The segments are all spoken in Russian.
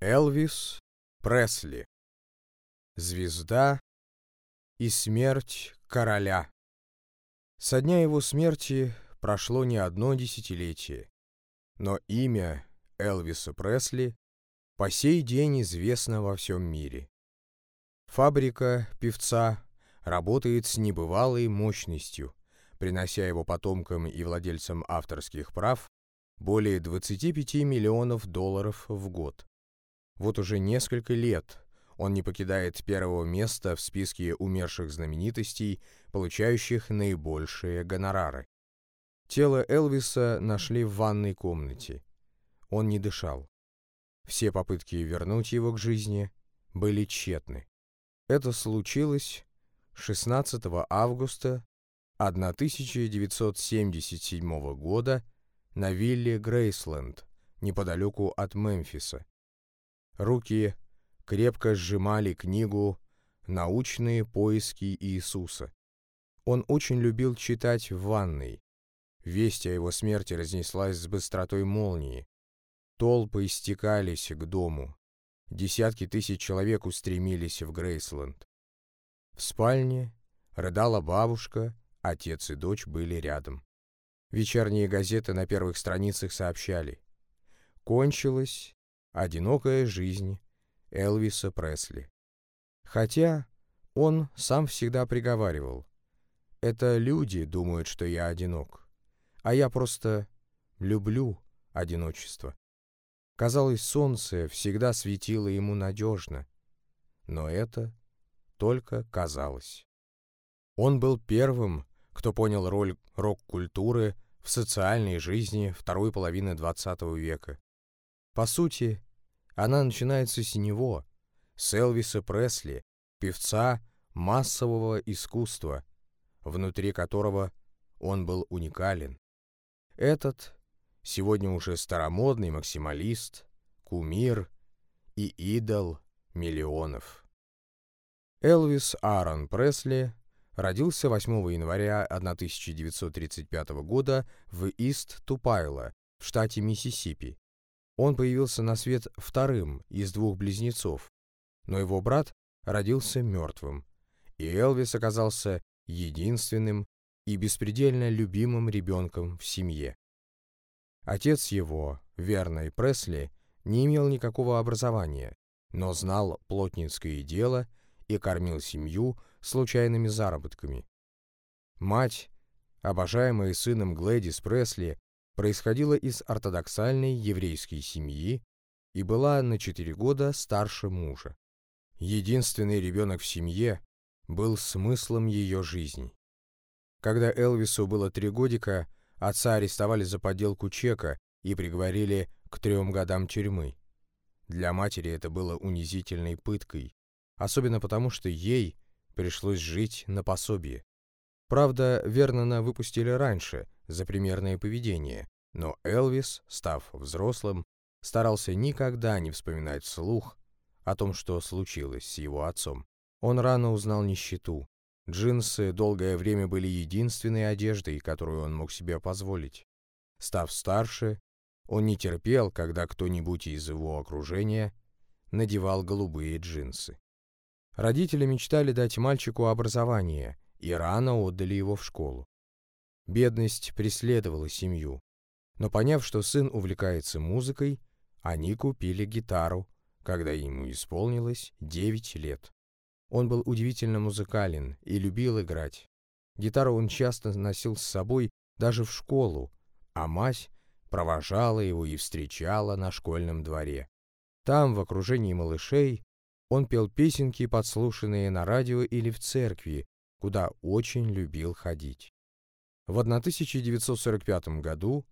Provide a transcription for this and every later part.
Элвис Пресли. Звезда и смерть короля. Со дня его смерти прошло не одно десятилетие, но имя Элвиса Пресли по сей день известно во всем мире. Фабрика певца работает с небывалой мощностью, принося его потомкам и владельцам авторских прав более 25 миллионов долларов в год. Вот уже несколько лет он не покидает первого места в списке умерших знаменитостей, получающих наибольшие гонорары. Тело Элвиса нашли в ванной комнате. Он не дышал. Все попытки вернуть его к жизни были тщетны. Это случилось 16 августа 1977 года на вилле Грейсленд, неподалеку от Мемфиса. Руки крепко сжимали книгу «Научные поиски Иисуса». Он очень любил читать в ванной. Весть о его смерти разнеслась с быстротой молнии. Толпы истекались к дому. Десятки тысяч человек устремились в Грейсленд. В спальне рыдала бабушка, отец и дочь были рядом. Вечерние газеты на первых страницах сообщали. Кончилась Одинокая жизнь Элвиса Пресли. Хотя он сам всегда приговаривал, это люди думают, что я одинок, а я просто люблю одиночество. Казалось, солнце всегда светило ему надежно, но это только казалось. Он был первым, кто понял роль рок-культуры в социальной жизни второй половины XX века. По сути, она начинается с него, с Элвиса Пресли, певца массового искусства, внутри которого он был уникален. Этот, сегодня уже старомодный максималист, кумир и идол миллионов. Элвис Аарон Пресли родился 8 января 1935 года в Ист-Тупайло в штате Миссисипи он появился на свет вторым из двух близнецов, но его брат родился мертвым, и Элвис оказался единственным и беспредельно любимым ребенком в семье. Отец его, Верной Пресли, не имел никакого образования, но знал плотницкое дело и кормил семью случайными заработками. Мать, обожаемая сыном Глэдис Пресли, происходила из ортодоксальной еврейской семьи и была на 4 года старше мужа. Единственный ребенок в семье был смыслом ее жизни. Когда Элвису было три годика, отца арестовали за подделку чека и приговорили к трем годам тюрьмы. Для матери это было унизительной пыткой, особенно потому, что ей пришлось жить на пособие. Правда, Вернона выпустили раньше, за примерное поведение, но Элвис, став взрослым, старался никогда не вспоминать вслух о том, что случилось с его отцом. Он рано узнал нищету. Джинсы долгое время были единственной одеждой, которую он мог себе позволить. Став старше, он не терпел, когда кто-нибудь из его окружения надевал голубые джинсы. Родители мечтали дать мальчику образование и рано отдали его в школу. Бедность преследовала семью, но поняв, что сын увлекается музыкой, они купили гитару, когда ему исполнилось 9 лет. Он был удивительно музыкален и любил играть. Гитару он часто носил с собой даже в школу, а мать провожала его и встречала на школьном дворе. Там, в окружении малышей, он пел песенки, подслушанные на радио или в церкви, куда очень любил ходить. В 1945 году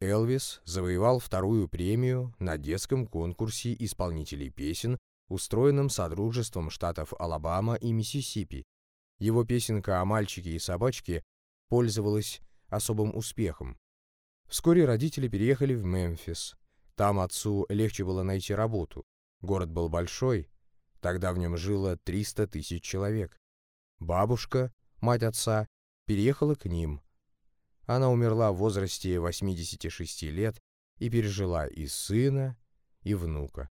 Элвис завоевал вторую премию на детском конкурсе исполнителей песен, устроенном Содружеством штатов Алабама и Миссисипи. Его песенка о мальчике и собачке пользовалась особым успехом. Вскоре родители переехали в Мемфис. Там отцу легче было найти работу. Город был большой, тогда в нем жило 300 тысяч человек. Бабушка, мать отца, переехала к ним, она умерла в возрасте 86 лет и пережила и сына, и внука.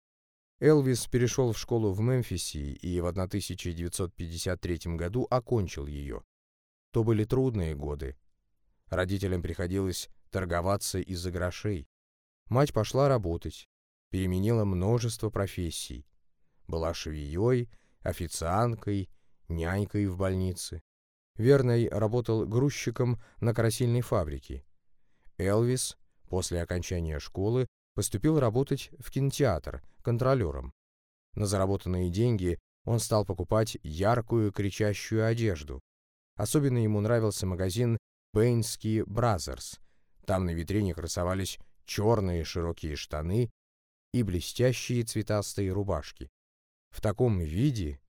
Элвис перешел в школу в Мемфисе и в 1953 году окончил ее. То были трудные годы. Родителям приходилось торговаться из-за грошей. Мать пошла работать, переменила множество профессий. Была швеей, официанткой, нянькой в больнице. Вернон работал грузчиком на красильной фабрике. Элвис после окончания школы поступил работать в кинотеатр контролером. На заработанные деньги он стал покупать яркую кричащую одежду. Особенно ему нравился магазин Lansky Brothers. Там на витрине красовались черные широкие штаны и блестящие цветастые рубашки. В таком виде,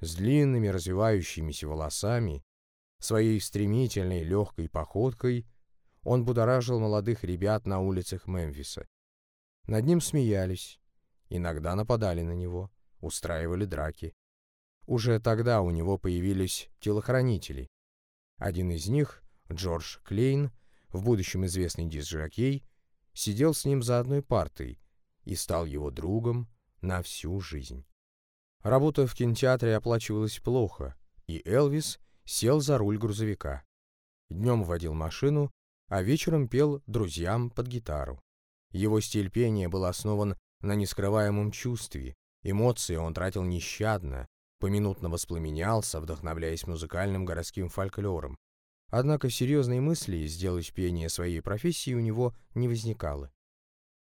с длинными развивающимися волосами, своей стремительной легкой походкой, он будоражил молодых ребят на улицах Мемфиса. Над ним смеялись, иногда нападали на него, устраивали драки. Уже тогда у него появились телохранители. Один из них, Джордж Клейн, в будущем известный дисжокей, сидел с ним за одной партой и стал его другом на всю жизнь. Работа в кинотеатре оплачивалась плохо, и Элвис сел за руль грузовика. Днем водил машину, а вечером пел друзьям под гитару. Его стиль пения был основан на нескрываемом чувстве, эмоции он тратил нещадно, поминутно воспламенялся, вдохновляясь музыкальным городским фольклором. Однако серьезной мысли сделать пение своей профессией у него не возникало.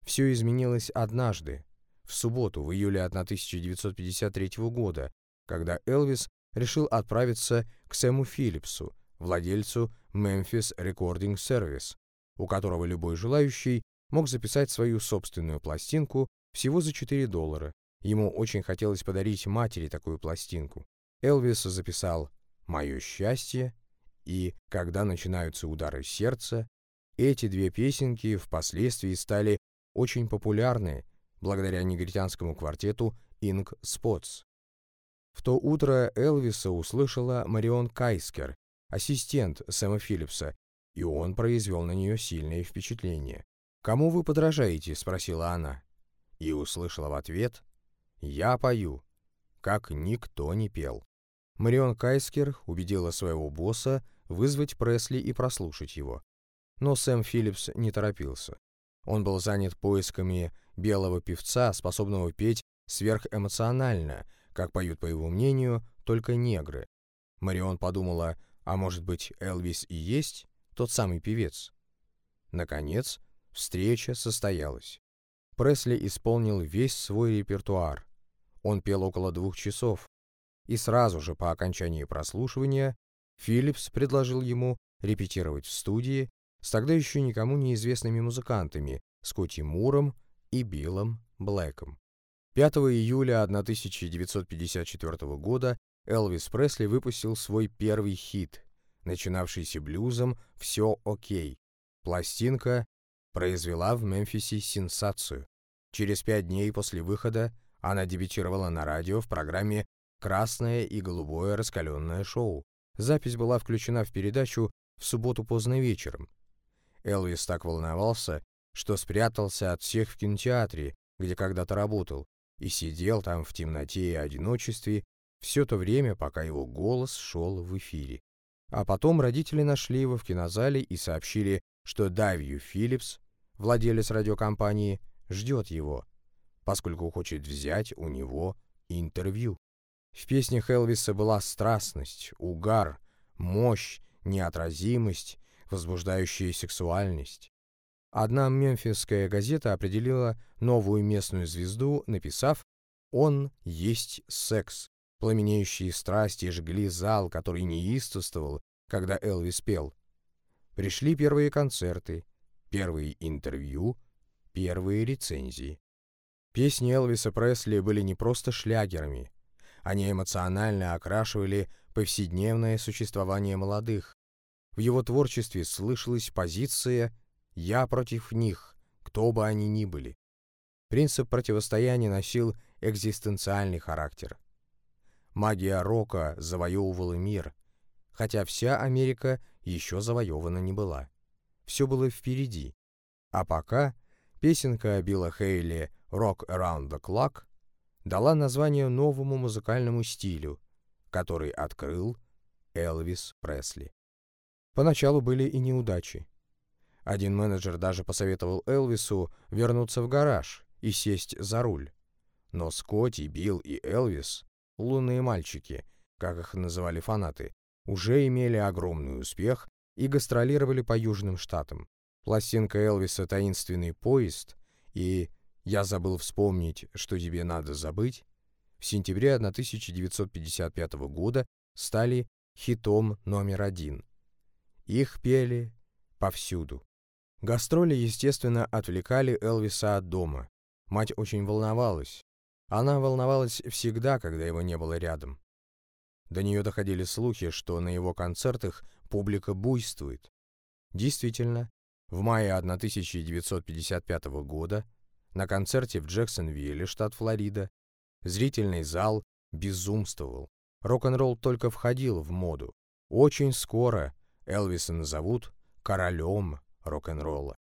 Все изменилось однажды, в субботу, в июле 1953 года, когда Элвис решил отправиться к Сэму Филлипсу, владельцу Memphis Recording Service, у которого любой желающий мог записать свою собственную пластинку всего за 4 доллара. Ему очень хотелось подарить матери такую пластинку. Элвис записал «Мое счастье» и «Когда начинаются удары сердца». Эти две песенки впоследствии стали очень популярны благодаря негритянскому квартету Ink Spots. В то утро Элвиса услышала Марион Кайскер, ассистент Сэма Филлипса, и он произвел на нее сильное впечатление. «Кому вы подражаете?» — спросила она. И услышала в ответ «Я пою, как никто не пел». Марион Кайскер убедила своего босса вызвать Пресли и прослушать его. Но Сэм Филлипс не торопился. Он был занят поисками белого певца, способного петь сверхэмоционально, как поют, по его мнению, только негры. Марион подумала, а может быть, Элвис и есть тот самый певец? Наконец, встреча состоялась. Пресли исполнил весь свой репертуар. Он пел около двух часов, и сразу же по окончании прослушивания Филлипс предложил ему репетировать в студии с тогда еще никому неизвестными музыкантами Скотти Муром и Биллом Блэком. 5 июля 1954 года Элвис Пресли выпустил свой первый хит, начинавшийся блюзом «Все окей». Пластинка произвела в Мемфисе сенсацию. Через пять дней после выхода она дебютировала на радио в программе «Красное и голубое раскаленное шоу». Запись была включена в передачу в субботу поздно вечером. Элвис так волновался, что спрятался от всех в кинотеатре, где когда-то работал, и сидел там в темноте и одиночестве, все то время, пока его голос шел в эфире. А потом родители нашли его в кинозале и сообщили, что Давью Филлипс, владелец радиокомпании, ждет его, поскольку хочет взять у него интервью. В песнях Элвиса была страстность, угар, мощь, неотразимость, возбуждающая сексуальность. Одна мемфисская газета определила новую местную звезду, написав «Он есть секс». Пламенеющие страсти жгли зал, который неистовствовал, когда Элвис пел. Пришли первые концерты, первые интервью, первые рецензии. Песни Элвиса Пресли были не просто шлягерами. Они эмоционально окрашивали повседневное существование молодых. В его творчестве слышалась позиция «я против них», кто бы они ни были. Принцип противостояния носил экзистенциальный характер. Магия рока завоевывала мир, хотя вся Америка еще завоевана не была. Все было впереди. А пока песенка Билла Хейли «Rock Around the Clock» дала название новому музыкальному стилю, который открыл Элвис Пресли. Поначалу были и неудачи. Один менеджер даже посоветовал Элвису вернуться в гараж и сесть за руль. Но Скотти, Билл и Элвис, лунные мальчики, как их называли фанаты, уже имели огромный успех и гастролировали по Южным Штатам. Пластинка Элвиса «Таинственный поезд» и «Я забыл вспомнить, что тебе надо забыть» в сентябре 1955 года стали хитом номер один. Их пели повсюду. Гастроли, естественно, отвлекали Элвиса от дома. Мать очень волновалась. Она волновалась всегда, когда его не было рядом. До нее доходили слухи, что на его концертах публика буйствует. Действительно, в мае 1955 года на концерте в Джексонвилле, штат Флорида, зрительный зал безумствовал. Рок-н-ролл только входил в моду. Очень скоро Элвиса назовут королем рок-н-ролла.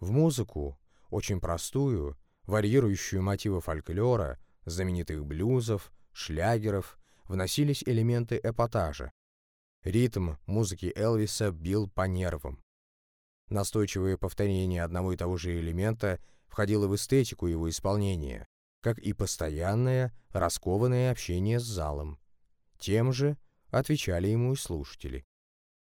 В музыку, очень простую, варьирующую мотивы фольклора, знаменитых блюзов, шлягеров, вносились элементы эпатажа. Ритм музыки Элвиса бил по нервам. Настойчивое повторение одного и того же элемента входило в эстетику его исполнения, как и постоянное, раскованное общение с залом. Тем же отвечали ему и слушатели.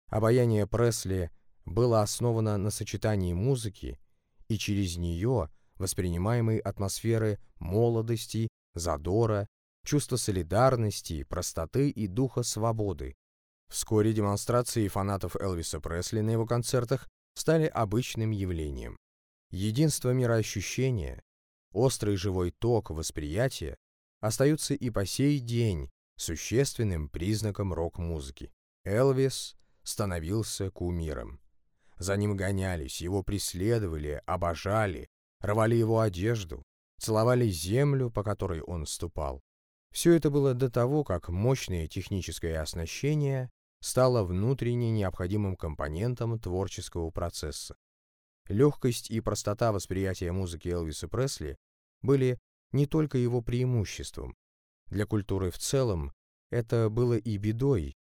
Обаяние Пресли было основано на сочетании музыки и через нее воспринимаемой атмосферы молодости, задора, чувства солидарности, простоты и духа свободы. Вскоре демонстрации фанатов Элвиса Пресли на его концертах стали обычным явлением. Единство мироощущения, острый живой ток восприятия остаются и по сей день существенным признаком рок-музыки. Элвис становился кумиром. За ним гонялись, его преследовали, обожали, рвали его одежду, целовали землю, по которой он ступал. Все это было до того, как мощное техническое оснащение стало внутренне необходимым компонентом творческого процесса. Легкость и простота восприятия музыки Элвиса Пресли были не только его преимуществом. Для культуры в целом это было и бедой,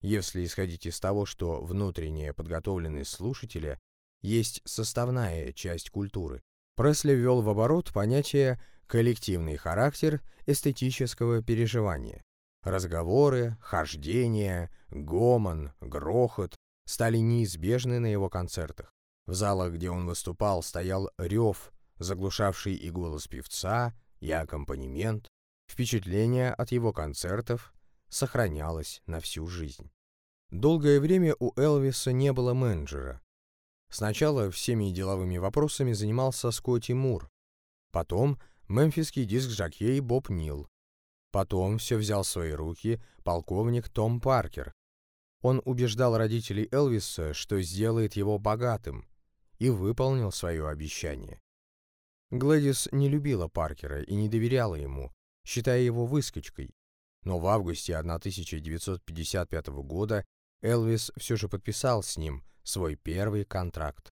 если исходить из того, что внутренняя подготовленность слушателя есть составная часть культуры. Пресли ввел в оборот понятие «коллективный характер эстетического переживания». Разговоры, хождение, гомон, грохот стали неизбежны на его концертах. В залах, где он выступал, стоял рев, заглушавший и голос певца, и аккомпанемент. Впечатление от его концертов сохранялось на всю жизнь. Долгое время у Элвиса не было менеджера. Сначала всеми деловыми вопросами занимался Скотти Мур, потом мемфисский диск-жокей Боб Нил, потом все взял в свои руки полковник Том Паркер. Он убеждал родителей Элвиса, что сделает его богатым, и выполнил свое обещание. Глэдис не любила Паркера и не доверяла ему, считая его выскочкой. Но в августе 1955 года Элвис все же подписал с ним свой первый контракт.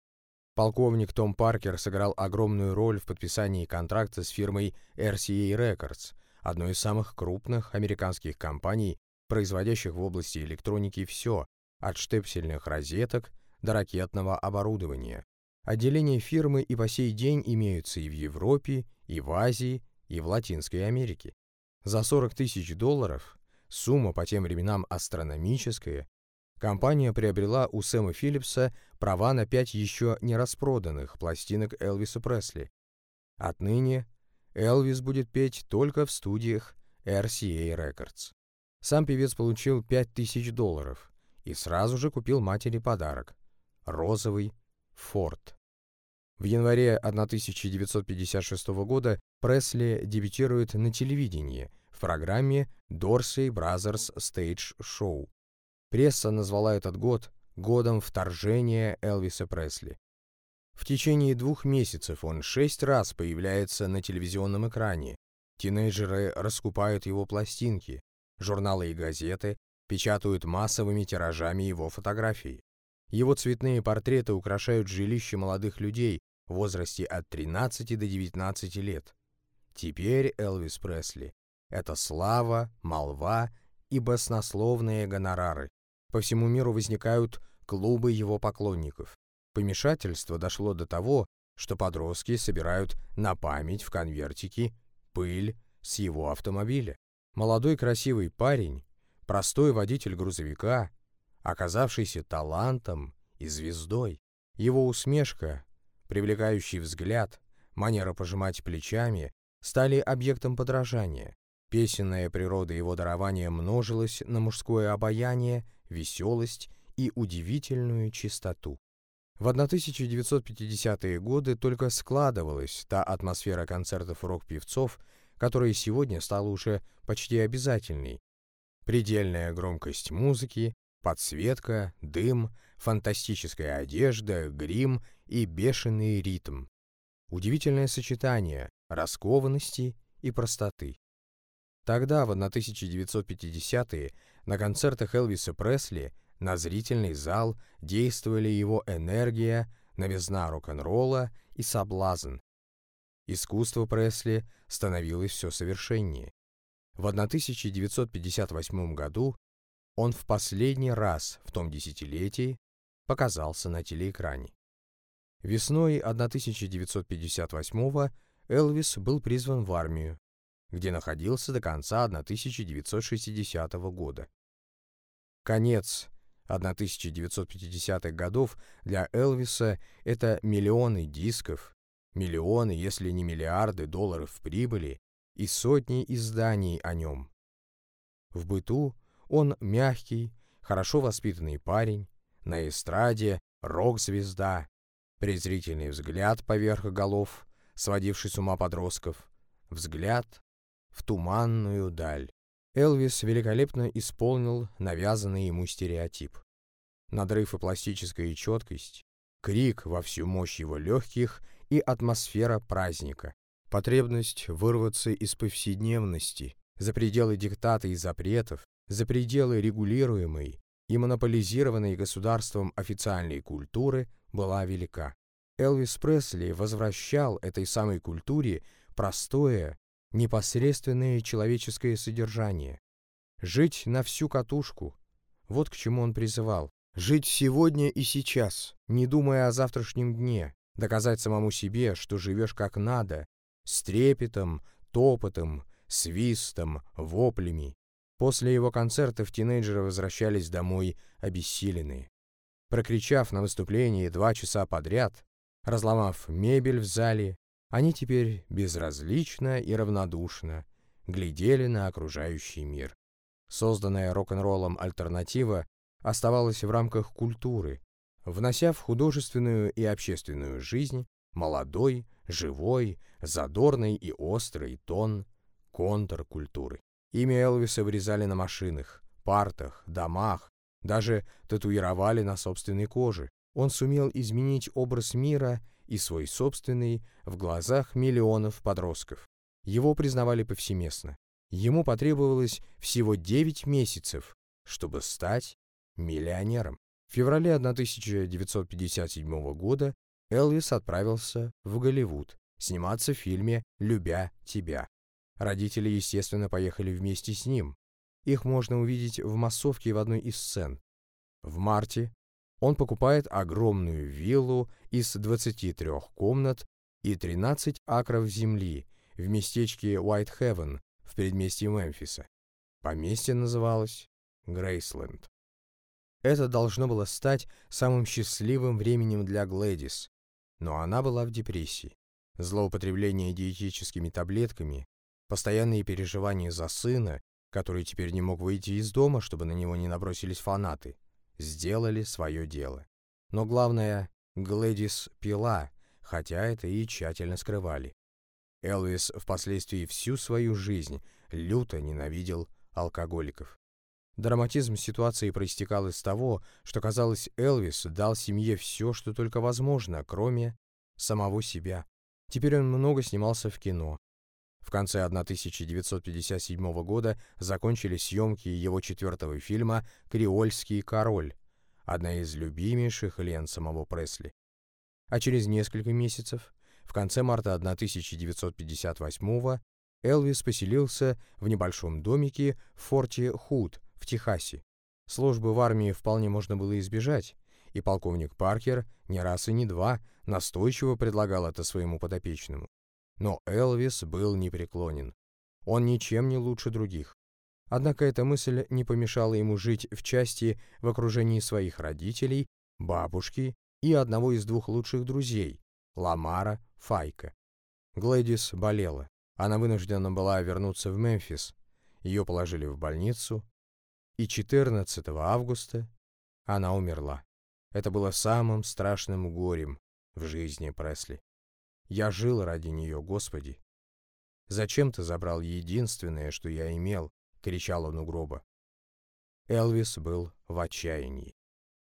Полковник Том Паркер сыграл огромную роль в подписании контракта с фирмой RCA Records, одной из самых крупных американских компаний, производящих в области электроники все, от штепсельных розеток до ракетного оборудования. Отделения фирмы и по сей день имеются и в Европе, и в Азии, и в Латинской Америке. За 40 тысяч долларов, сумма по тем временам астрономическая, компания приобрела у Сэма Филлипса права на пять еще не распроданных пластинок Элвиса Пресли. Отныне Элвис будет петь только в студиях RCA Records. Сам певец получил 5000 долларов и сразу же купил матери подарок – розовый Форд. В январе 1956 года Пресли дебютирует на телевидении в программе Dorsey Brothers Stage Show. Пресса назвала этот год годом вторжения Элвиса Пресли. В течение двух месяцев он шесть раз появляется на телевизионном экране. Тинейджеры раскупают его пластинки, журналы и газеты печатают массовыми тиражами его фотографии. Его цветные портреты украшают жилища молодых людей возрасте от 13 до 19 лет. Теперь Элвис Пресли — это слава, молва и баснословные гонорары. По всему миру возникают клубы его поклонников. Помешательство дошло до того, что подростки собирают на память в конвертики пыль с его автомобиля. Молодой красивый парень, простой водитель грузовика, оказавшийся талантом и звездой. Его усмешка, привлекающий взгляд, манера пожимать плечами стали объектом подражания. Песенная природа его дарования множилась на мужское обаяние, веселость и удивительную чистоту. В 1950-е годы только складывалась та атмосфера концертов рок-певцов, которая сегодня стала уже почти обязательной. Предельная громкость музыки, подсветка, дым, фантастическая одежда, грим и бешеный ритм. Удивительное сочетание раскованности и простоты. Тогда, в 1950-е, на концертах Элвиса Пресли на зрительный зал действовали его энергия, новизна рок-н-ролла и соблазн. Искусство Пресли становилось все совершеннее. В 1958 году он в последний раз в том десятилетии показался на телеэкране. Весной 1958 Элвис был призван в армию, где находился до конца 1960 года. Конец 1950-х годов для Элвиса — это миллионы дисков, миллионы, если не миллиарды долларов прибыли и сотни изданий о нем. В быту он мягкий, хорошо воспитанный парень, на эстраде рок-звезда, презрительный взгляд поверх голов, сводивший с ума подростков, взгляд в туманную даль. Элвис великолепно исполнил навязанный ему стереотип. Надрыв и пластическая четкость, крик во всю мощь его легких и атмосфера праздника, потребность вырваться из повседневности, за пределы диктата и запретов, за пределы регулируемой и монополизированной государством официальной культуры была велика. Элвис Пресли возвращал этой самой культуре простое, непосредственное человеческое содержание. Жить на всю катушку. Вот к чему он призывал. Жить сегодня и сейчас, не думая о завтрашнем дне. Доказать самому себе, что живешь как надо, с трепетом, топотом, свистом, воплями. После его концертов тинейджеры возвращались домой обессиленные. Прокричав на выступлении два часа подряд, разломав мебель в зале, они теперь безразлично и равнодушно глядели на окружающий мир. Созданная рок-н-роллом альтернатива оставалась в рамках культуры, внося в художественную и общественную жизнь молодой, живой, задорный и острый тон контркультуры. Имя Элвиса вырезали на машинах, партах, домах, даже татуировали на собственной коже. Он сумел изменить образ мира и свой собственный в глазах миллионов подростков. Его признавали повсеместно. Ему потребовалось всего 9 месяцев, чтобы стать миллионером. В феврале 1957 года Элвис отправился в Голливуд сниматься в фильме «Любя тебя». Родители, естественно, поехали вместе с ним. Их можно увидеть в массовке в одной из сцен. В марте он покупает огромную виллу из 23 комнат и 13 акров земли в местечке Уайт-Хевен в предместье Мемфиса. Поместье называлось Грейсленд. Это должно было стать самым счастливым временем для Глэдис, но она была в депрессии. Злоупотребление диетическими таблетками, постоянные переживания за сына, который теперь не мог выйти из дома, чтобы на него не набросились фанаты, сделали свое дело. Но главное, Глэдис пила, хотя это и тщательно скрывали. Элвис впоследствии всю свою жизнь люто ненавидел алкоголиков. Драматизм ситуации проистекал из того, что, казалось, Элвис дал семье все, что только возможно, кроме самого себя. Теперь он много снимался в кино, в конце 1957 года закончились съемки его четвертого фильма «Креольский король», одна из любимейших лент самого Пресли. А через несколько месяцев, в конце марта 1958 Элвис поселился в небольшом домике в форте Худ в Техасе. Службы в армии вполне можно было избежать, и полковник Паркер не раз и не два настойчиво предлагал это своему подопечному. Но Элвис был непреклонен. Он ничем не лучше других. Однако эта мысль не помешала ему жить в части в окружении своих родителей, бабушки и одного из двух лучших друзей, Ламара Файка. Глэдис болела. Она вынуждена была вернуться в Мемфис. Ее положили в больницу, и 14 августа она умерла. Это было самым страшным горем в жизни Пресли. Я жил ради нее, Господи. Зачем ты забрал единственное, что я имел? кричал он у гроба. Элвис был в отчаянии.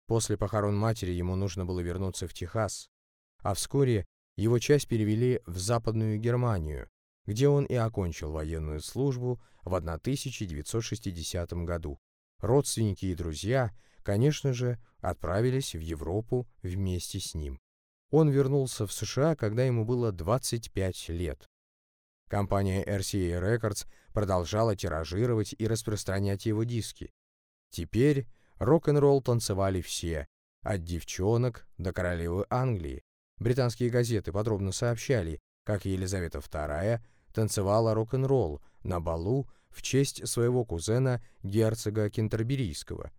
После похорон матери ему нужно было вернуться в Техас, а вскоре его часть перевели в Западную Германию, где он и окончил военную службу в 1960 году. Родственники и друзья, конечно же, отправились в Европу вместе с ним. Он вернулся в США, когда ему было 25 лет. Компания RCA Records продолжала тиражировать и распространять его диски. Теперь рок-н-ролл танцевали все, от девчонок до королевы Англии. Британские газеты подробно сообщали, как Елизавета II танцевала рок-н-ролл на балу в честь своего кузена герцога Кентерберийского.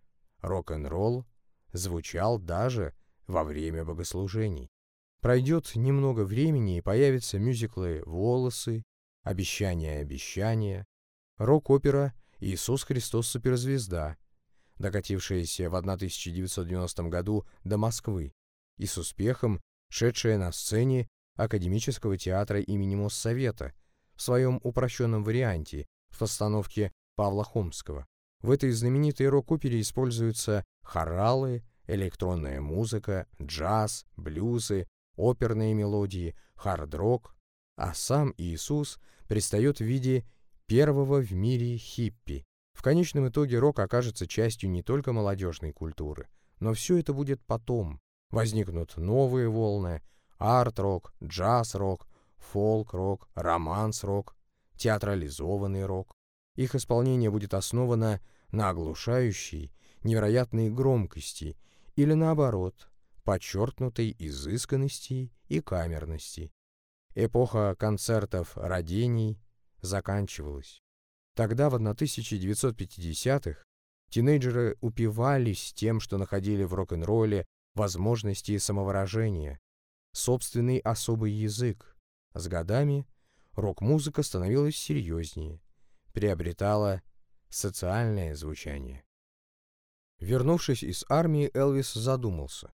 Рок-н-ролл звучал даже во время богослужений. Пройдет немного времени и появятся мюзиклы «Волосы», «Обещание, обещание», рок-опера «Иисус Христос суперзвезда», докатившаяся в 1990 году до Москвы и с успехом шедшая на сцене Академического театра имени Моссовета в своем упрощенном варианте в постановке Павла Хомского. В этой знаменитой рок-опере используются хоралы, электронная музыка, джаз, блюзы, оперные мелодии, хард-рок, а сам Иисус предстает в виде первого в мире хиппи. В конечном итоге рок окажется частью не только молодежной культуры, но все это будет потом. Возникнут новые волны, арт-рок, джаз-рок, фолк-рок, романс-рок, театрализованный рок. Их исполнение будет основано на оглушающей, невероятной громкости или наоборот, подчеркнутой изысканности и камерности. Эпоха концертов родений заканчивалась. Тогда, в 1950-х, тинейджеры упивались тем, что находили в рок-н-ролле возможности самовыражения, собственный особый язык. С годами рок-музыка становилась серьезнее, приобретала социальное звучание. Вернувшись из армии, Элвис задумался,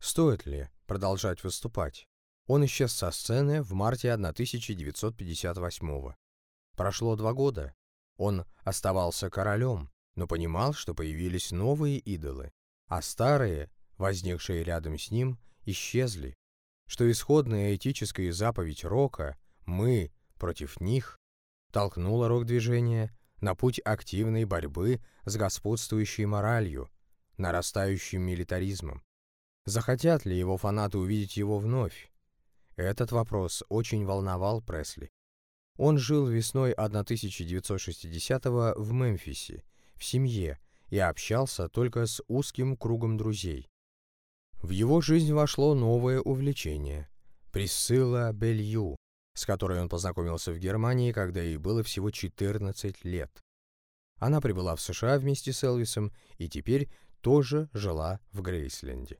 стоит ли продолжать выступать. Он исчез со сцены в марте 1958 -го. Прошло два года. Он оставался королем, но понимал, что появились новые идолы, а старые, возникшие рядом с ним, исчезли, что исходная этическая заповедь рока «мы против них» толкнула рок-движение на путь активной борьбы с господствующей моралью, нарастающим милитаризмом. Захотят ли его фанаты увидеть его вновь? Этот вопрос очень волновал Пресли. Он жил весной 1960-го в Мемфисе, в семье, и общался только с узким кругом друзей. В его жизнь вошло новое увлечение – Присцилла Белью, с которой он познакомился в Германии, когда ей было всего 14 лет. Она прибыла в США вместе с Элвисом и теперь тоже жила в Грейсленде.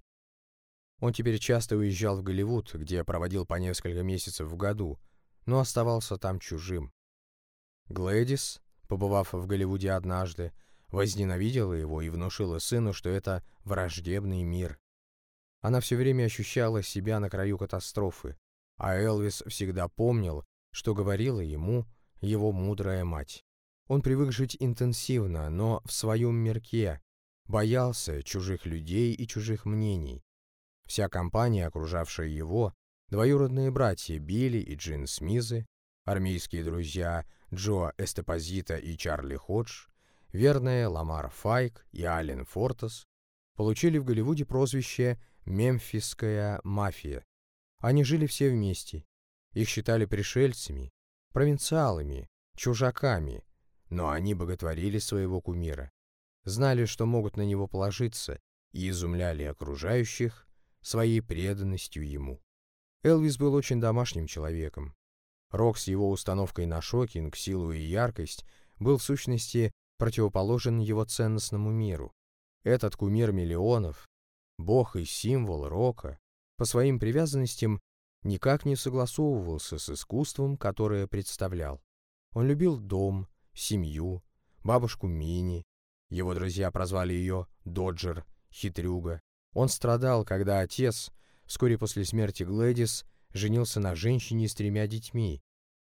Он теперь часто уезжал в Голливуд, где проводил по несколько месяцев в году, но оставался там чужим. Глэдис, побывав в Голливуде однажды, возненавидела его и внушила сыну, что это враждебный мир. Она все время ощущала себя на краю катастрофы, а Элвис всегда помнил, что говорила ему его мудрая мать. Он привык жить интенсивно, но в своем мирке, боялся чужих людей и чужих мнений. Вся компания, окружавшая его, двоюродные братья Билли и Джин Смизы, армейские друзья Джо Эстепозита и Чарли Ходж, верные Ламар Файк и Ален Фортес, получили в Голливуде прозвище «Мемфисская мафия». Они жили все вместе, Их считали пришельцами, провинциалами, чужаками, но они боготворили своего кумира, знали, что могут на него положиться, и изумляли окружающих своей преданностью ему. Элвис был очень домашним человеком. Рок с его установкой на шокинг, силу и яркость был в сущности противоположен его ценностному миру. Этот кумир миллионов, бог и символ рока, по своим привязанностям никак не согласовывался с искусством, которое представлял. Он любил дом, семью, бабушку Мини. Его друзья прозвали ее «Доджер», «Хитрюга». Он страдал, когда отец, вскоре после смерти Глэдис, женился на женщине с тремя детьми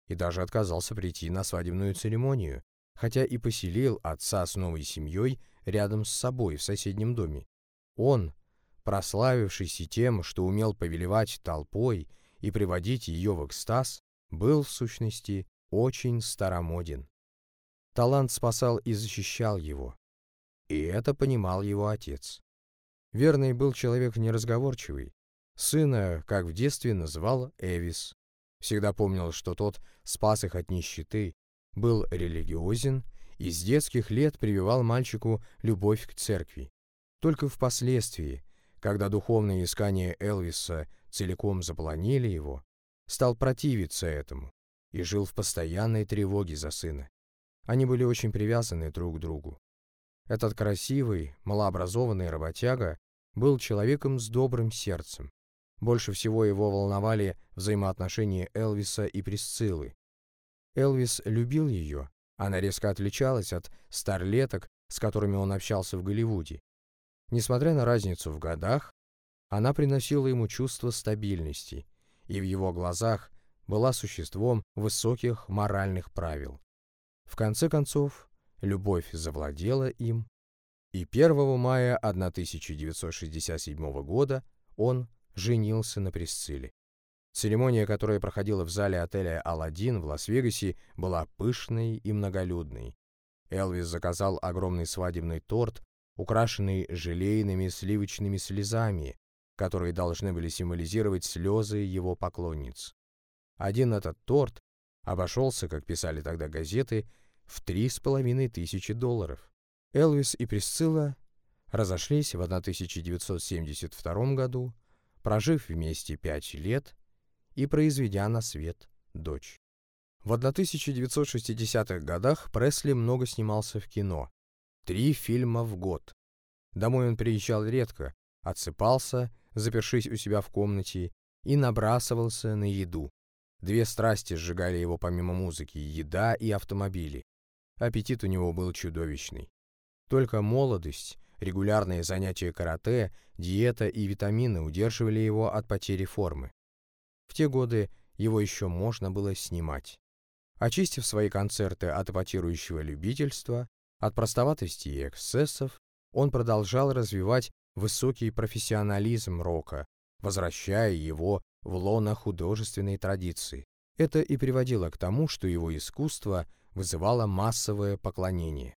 и даже отказался прийти на свадебную церемонию, хотя и поселил отца с новой семьей рядом с собой в соседнем доме. Он, прославившийся тем, что умел повелевать толпой и приводить ее в экстаз, был, в сущности, очень старомоден. Талант спасал и защищал его. И это понимал его отец. Верный был человек неразговорчивый. Сына, как в детстве, называл Эвис. Всегда помнил, что тот спас их от нищеты, был религиозен и с детских лет прививал мальчику любовь к церкви. Только впоследствии, когда духовные искания Элвиса целиком заполонили его, стал противиться этому и жил в постоянной тревоге за сына. Они были очень привязаны друг к другу. Этот красивый, малообразованный работяга был человеком с добрым сердцем. Больше всего его волновали взаимоотношения Элвиса и Присциллы. Элвис любил ее, она резко отличалась от старлеток, с которыми он общался в Голливуде. Несмотря на разницу в годах, она приносила ему чувство стабильности, и в его глазах была существом высоких моральных правил. В конце концов, любовь завладела им, и 1 мая 1967 года он женился на Присцилле. Церемония, которая проходила в зале отеля «Аладдин» в Лас-Вегасе, была пышной и многолюдной. Элвис заказал огромный свадебный торт, украшенный желейными сливочными слезами, которые должны были символизировать слезы его поклонниц. Один этот торт обошелся, как писали тогда газеты, в три с половиной тысячи долларов. Элвис и Присцилла разошлись в 1972 году, прожив вместе пять лет и произведя на свет дочь. В 1960-х годах Пресли много снимался в кино. Три фильма в год. Домой он приезжал редко, отсыпался, запершись у себя в комнате, и набрасывался на еду. Две страсти сжигали его помимо музыки – еда и автомобили. Аппетит у него был чудовищный. Только молодость, регулярные занятия карате, диета и витамины удерживали его от потери формы. В те годы его еще можно было снимать. Очистив свои концерты от эпатирующего любительства, от простоватости и эксцессов, он продолжал развивать высокий профессионализм рока, возвращая его в лоно художественной традиции. Это и приводило к тому, что его искусство вызывало массовое поклонение.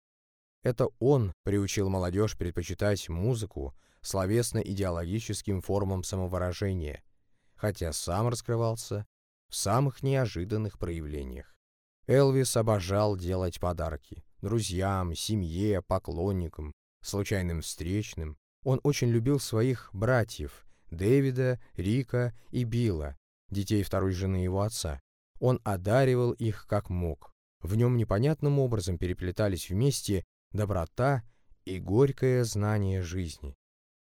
Это он приучил молодежь предпочитать музыку словесно-идеологическим формам самовыражения, хотя сам раскрывался в самых неожиданных проявлениях. Элвис обожал делать подарки друзьям, семье, поклонникам, случайным встречным. Он очень любил своих братьев Дэвида, Рика и Билла, детей второй жены его отца. Он одаривал их как мог. В нем непонятным образом переплетались вместе доброта и горькое знание жизни.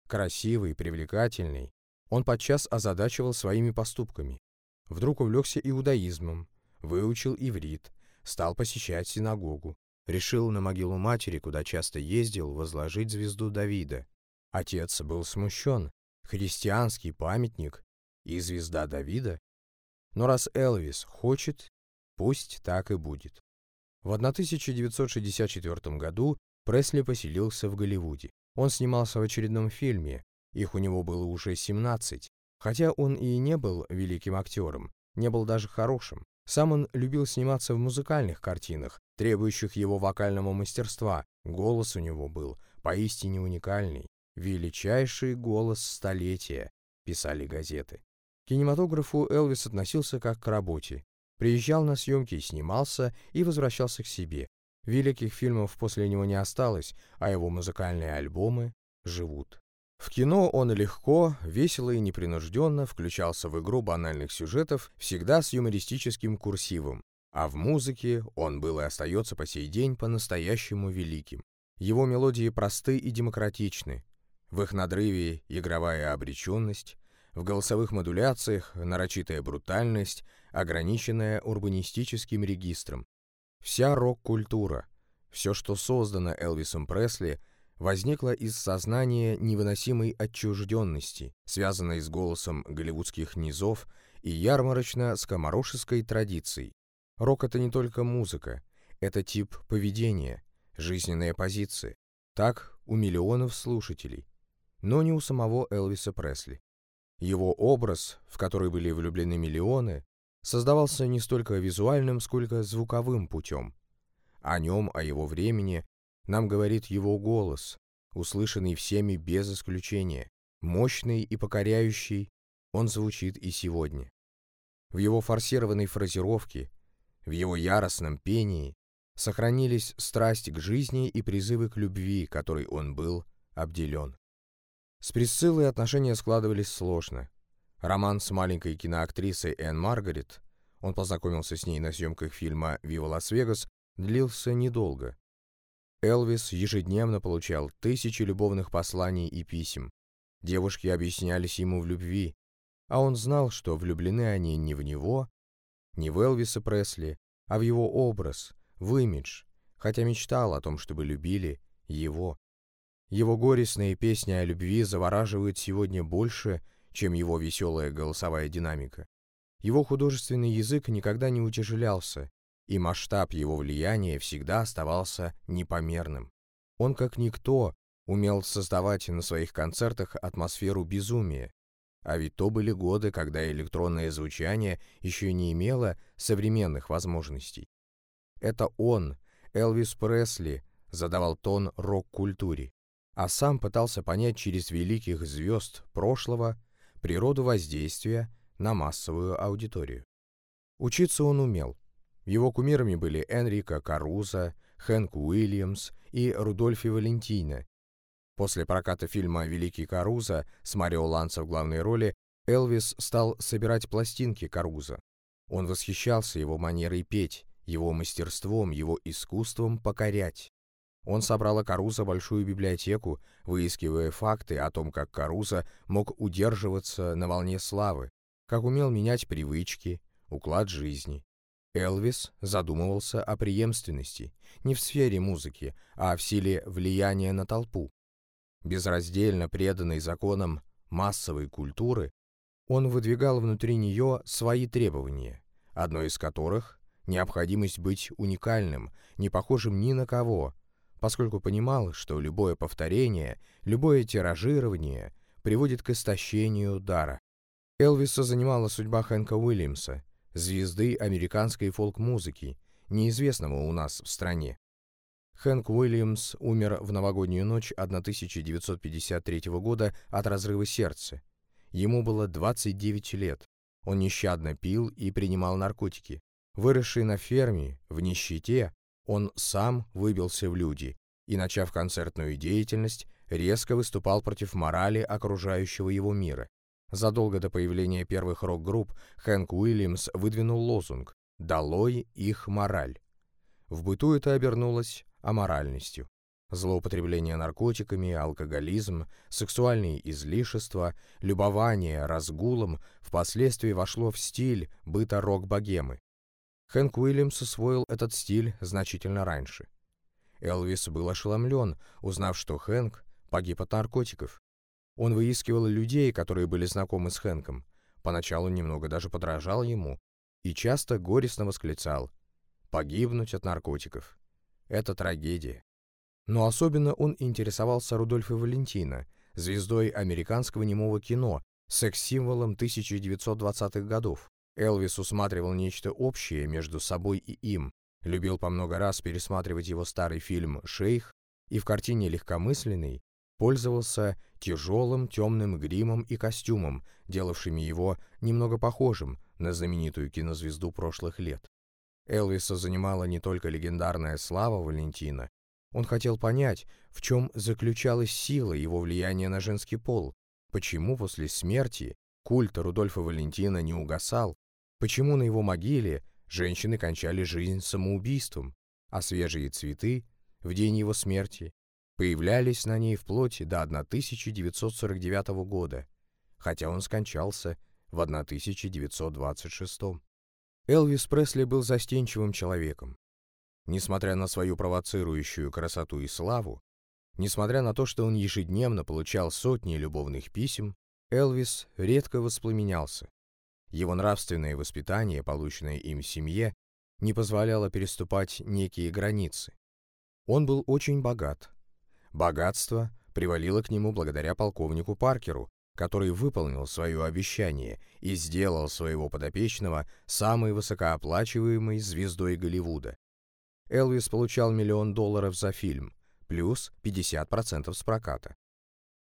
Красивый, привлекательный, он подчас озадачивал своими поступками. Вдруг увлекся иудаизмом, выучил иврит, стал посещать синагогу, решил на могилу матери, куда часто ездил, возложить звезду Давида. Отец был смущен, христианский памятник и звезда Давида. Но раз Элвис хочет, пусть так и будет. В 1964 году Пресли поселился в Голливуде. Он снимался в очередном фильме, их у него было уже 17. Хотя он и не был великим актером, не был даже хорошим. Сам он любил сниматься в музыкальных картинах, требующих его вокального мастерства. Голос у него был поистине уникальный. «Величайший голос столетия», — писали газеты. К кинематографу Элвис относился как к работе. Приезжал на съемки, снимался и возвращался к себе. Великих фильмов после него не осталось, а его музыкальные альбомы живут. В кино он легко, весело и непринужденно включался в игру банальных сюжетов, всегда с юмористическим курсивом, а в музыке он был и остается по сей день по-настоящему великим. Его мелодии просты и демократичны. В их надрыве игровая обреченность, в голосовых модуляциях нарочитая брутальность, ограниченная урбанистическим регистром. Вся рок-культура, все, что создано Элвисом Пресли, возникло из сознания невыносимой отчужденности, связанной с голосом голливудских низов и ярмарочно-скоморошеской традицией. Рок — это не только музыка, это тип поведения, жизненная позиция. Так у миллионов слушателей, но не у самого Элвиса Пресли. Его образ, в который были влюблены миллионы, создавался не столько визуальным, сколько звуковым путем. О нем, о его времени, нам говорит его голос, услышанный всеми без исключения, мощный и покоряющий, он звучит и сегодня. В его форсированной фразировке, в его яростном пении сохранились страсть к жизни и призывы к любви, которой он был обделен. С Присциллой отношения складывались сложно. Роман с маленькой киноактрисой Энн Маргарет, он познакомился с ней на съемках фильма «Вива Лас-Вегас», длился недолго. Элвис ежедневно получал тысячи любовных посланий и писем. Девушки объяснялись ему в любви, а он знал, что влюблены они не в него, не в Элвиса Пресли, а в его образ, в имидж, хотя мечтал о том, чтобы любили его. Его горестные песни о любви завораживают сегодня больше, чем его веселая голосовая динамика. Его художественный язык никогда не утяжелялся, и масштаб его влияния всегда оставался непомерным. Он, как никто, умел создавать на своих концертах атмосферу безумия. А ведь то были годы, когда электронное звучание еще не имело современных возможностей. Это он, Элвис Пресли, задавал тон рок-культуре а сам пытался понять через великих звезд прошлого природу воздействия на массовую аудиторию. Учиться он умел. Его кумирами были Энрико Каруза, Хэнк Уильямс и Рудольфи Валентина. После проката фильма «Великий Каруза» с Марио Ланцо в главной роли Элвис стал собирать пластинки Каруза. Он восхищался его манерой петь, его мастерством, его искусством покорять. Он собрал о Карузо большую библиотеку, выискивая факты о том, как Карузо мог удерживаться на волне славы, как умел менять привычки, уклад жизни. Элвис задумывался о преемственности не в сфере музыки, а в силе влияния на толпу. Безраздельно преданный законам массовой культуры, он выдвигал внутри нее свои требования, одно из которых — необходимость быть уникальным, не похожим ни на кого, поскольку понимал, что любое повторение, любое тиражирование приводит к истощению дара. Элвиса занимала судьба Хэнка Уильямса, звезды американской фолк-музыки, неизвестного у нас в стране. Хэнк Уильямс умер в новогоднюю ночь 1953 года от разрыва сердца. Ему было 29 лет. Он нещадно пил и принимал наркотики. Выросший на ферме, в нищете, он сам выбился в люди и, начав концертную деятельность, резко выступал против морали окружающего его мира. Задолго до появления первых рок-групп Хэнк Уильямс выдвинул лозунг «Долой их мораль». В быту это обернулось аморальностью. Злоупотребление наркотиками, алкоголизм, сексуальные излишества, любование разгулом впоследствии вошло в стиль быта рок-богемы. Хэнк Уильямс усвоил этот стиль значительно раньше. Элвис был ошеломлен, узнав, что Хэнк погиб от наркотиков. Он выискивал людей, которые были знакомы с Хэнком. Поначалу немного даже подражал ему и часто горестно восклицал «Погибнуть от наркотиков. Это трагедия». Но особенно он интересовался Рудольфо Валентино, звездой американского немого кино, секс-символом 1920-х годов. Элвис усматривал нечто общее между собой и им, любил по много раз пересматривать его старый фильм «Шейх», и в картине «Легкомысленный» пользовался тяжелым темным гримом и костюмом, делавшими его немного похожим на знаменитую кинозвезду прошлых лет. Элвиса занимала не только легендарная слава Валентина, он хотел понять, в чем заключалась сила его влияния на женский пол, почему после смерти культ Рудольфа Валентина не угасал, почему на его могиле женщины кончали жизнь самоубийством, а свежие цветы в день его смерти появлялись на ней вплоть до 1949 года, хотя он скончался в 1926. Элвис Пресли был застенчивым человеком. Несмотря на свою провоцирующую красоту и славу, несмотря на то, что он ежедневно получал сотни любовных писем, Элвис редко воспламенялся. Его нравственное воспитание, полученное им в семье, не позволяло переступать некие границы. Он был очень богат, Богатство привалило к нему благодаря полковнику Паркеру, который выполнил свое обещание и сделал своего подопечного самой высокооплачиваемой звездой Голливуда. Элвис получал миллион долларов за фильм, плюс 50% с проката.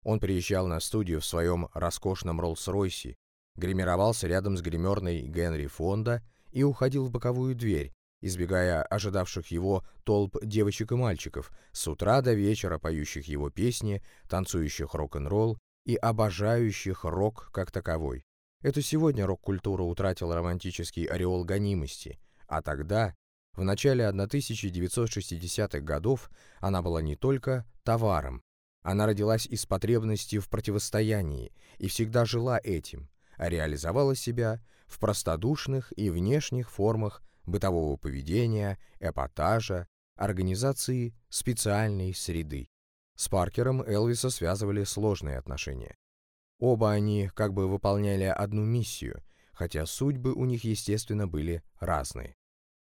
Он приезжал на студию в своем роскошном Роллс-Ройсе, гримировался рядом с гримерной Генри Фонда и уходил в боковую дверь, избегая ожидавших его толп девочек и мальчиков, с утра до вечера поющих его песни, танцующих рок-н-ролл и обожающих рок как таковой. Это сегодня рок-культура утратила романтический ореол гонимости, а тогда, в начале 1960-х годов, она была не только товаром, она родилась из потребности в противостоянии и всегда жила этим, а реализовала себя в простодушных и внешних формах бытового поведения, эпатажа, организации специальной среды. С Паркером Элвиса связывали сложные отношения. Оба они как бы выполняли одну миссию, хотя судьбы у них, естественно, были разные.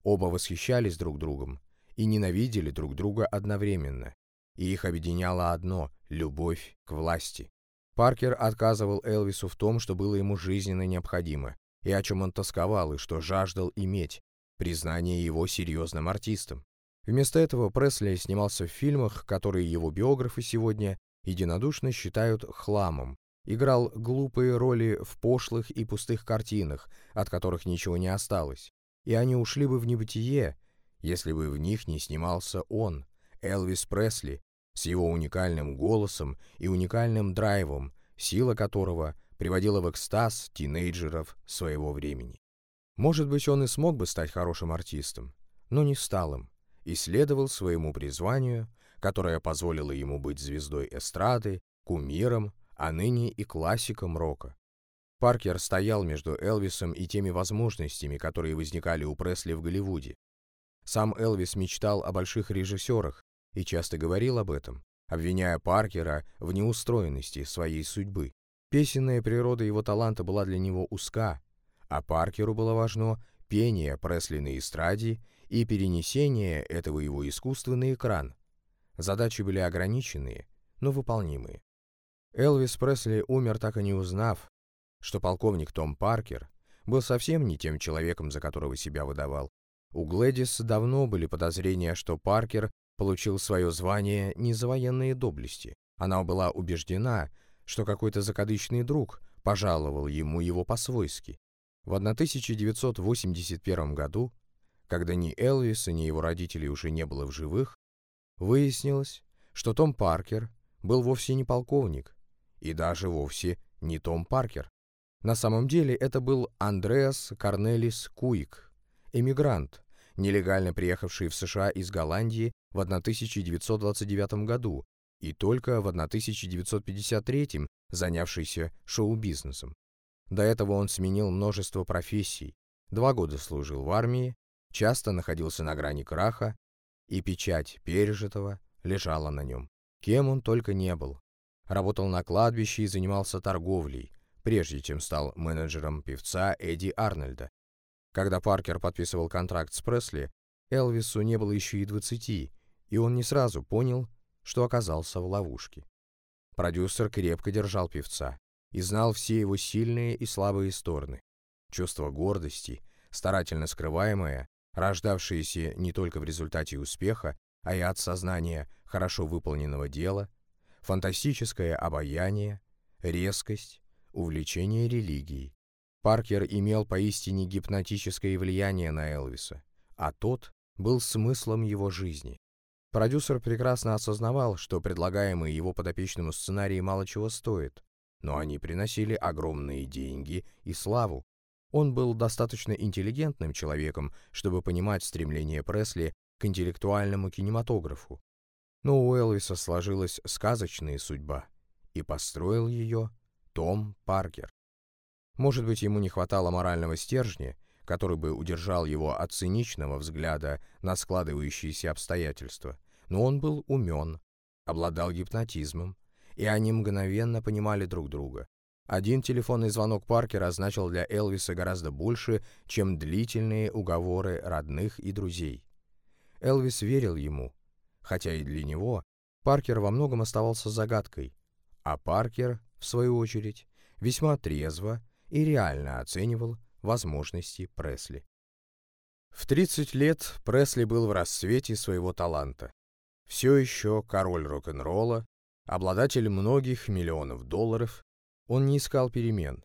Оба восхищались друг другом и ненавидели друг друга одновременно, и их объединяло одно – любовь к власти. Паркер отказывал Элвису в том, что было ему жизненно необходимо, и о чем он тосковал и что жаждал иметь, признание его серьезным артистом. Вместо этого Пресли снимался в фильмах, которые его биографы сегодня единодушно считают хламом, играл глупые роли в пошлых и пустых картинах, от которых ничего не осталось, и они ушли бы в небытие, если бы в них не снимался он, Элвис Пресли, с его уникальным голосом и уникальным драйвом, сила которого приводила в экстаз тинейджеров своего времени. Может быть, он и смог бы стать хорошим артистом, но не стал им, и следовал своему призванию, которое позволило ему быть звездой эстрады, кумиром, а ныне и классиком рока. Паркер стоял между Элвисом и теми возможностями, которые возникали у Пресли в Голливуде. Сам Элвис мечтал о больших режиссерах и часто говорил об этом, обвиняя Паркера в неустроенности своей судьбы. Песенная природа его таланта была для него узка, а Паркеру было важно пение Пресли на эстраде и перенесение этого его искусства на экран. Задачи были ограниченные, но выполнимые. Элвис Пресли умер так и не узнав, что полковник Том Паркер был совсем не тем человеком, за которого себя выдавал. У Глэдис давно были подозрения, что Паркер получил свое звание не за военные доблести. Она была убеждена, что какой-то закадычный друг пожаловал ему его по-свойски, в 1981 году, когда ни Элвиса, ни его родителей уже не было в живых, выяснилось, что Том Паркер был вовсе не полковник и даже вовсе не Том Паркер. На самом деле это был Андреас Корнелис Куик, эмигрант, нелегально приехавший в США из Голландии в 1929 году и только в 1953 занявшийся шоу-бизнесом. До этого он сменил множество профессий, два года служил в армии, часто находился на грани краха, и печать пережитого лежала на нем. Кем он только не был. Работал на кладбище и занимался торговлей, прежде чем стал менеджером певца Эдди Арнольда. Когда Паркер подписывал контракт с Пресли, Элвису не было еще и двадцати, и он не сразу понял, что оказался в ловушке. Продюсер крепко держал певца, и знал все его сильные и слабые стороны. Чувство гордости, старательно скрываемое, рождавшееся не только в результате успеха, а и от сознания хорошо выполненного дела, фантастическое обаяние, резкость, увлечение религией. Паркер имел поистине гипнотическое влияние на Элвиса, а тот был смыслом его жизни. Продюсер прекрасно осознавал, что предлагаемые его подопечному сценарии мало чего стоят, но они приносили огромные деньги и славу. Он был достаточно интеллигентным человеком, чтобы понимать стремление Пресли к интеллектуальному кинематографу. Но у Элвиса сложилась сказочная судьба, и построил ее Том Паркер. Может быть, ему не хватало морального стержня, который бы удержал его от циничного взгляда на складывающиеся обстоятельства, но он был умен, обладал гипнотизмом, и они мгновенно понимали друг друга. Один телефонный звонок Паркера означал для Элвиса гораздо больше, чем длительные уговоры родных и друзей. Элвис верил ему, хотя и для него Паркер во многом оставался загадкой, а Паркер, в свою очередь, весьма трезво и реально оценивал возможности Пресли. В 30 лет Пресли был в расцвете своего таланта все еще король рок-н-ролла, обладатель многих миллионов долларов, он не искал перемен.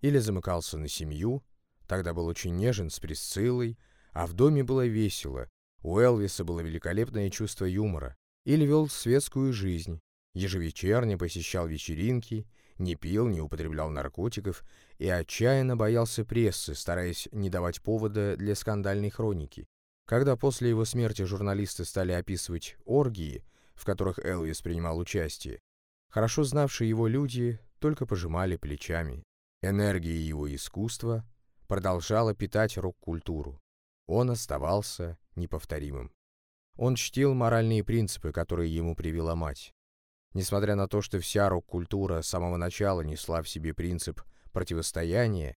Или замыкался на семью, тогда был очень нежен с Присциллой, а в доме было весело, у Элвиса было великолепное чувство юмора, или вел светскую жизнь, ежевечерне посещал вечеринки, не пил, не употреблял наркотиков и отчаянно боялся прессы, стараясь не давать повода для скандальной хроники. Когда после его смерти журналисты стали описывать оргии, в которых Элвис принимал участие, хорошо знавшие его люди только пожимали плечами. Энергия его искусства продолжала питать рок-культуру. Он оставался неповторимым. Он чтил моральные принципы, которые ему привела мать. Несмотря на то, что вся рок-культура с самого начала несла в себе принцип противостояния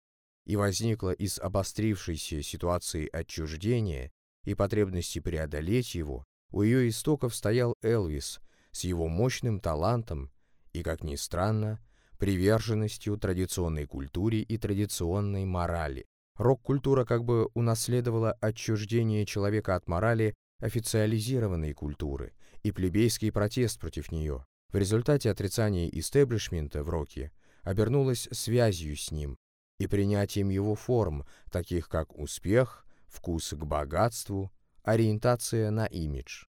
и возникла из обострившейся ситуации отчуждения, и потребности преодолеть его, у ее истоков стоял Элвис с его мощным талантом и, как ни странно, приверженностью традиционной культуре и традиционной морали. Рок-культура как бы унаследовала отчуждение человека от морали официализированной культуры и плебейский протест против нее. В результате отрицание истеблишмента в роке обернулось связью с ним и принятием его форм, таких как успех, вкус к богатству, ориентация на имидж.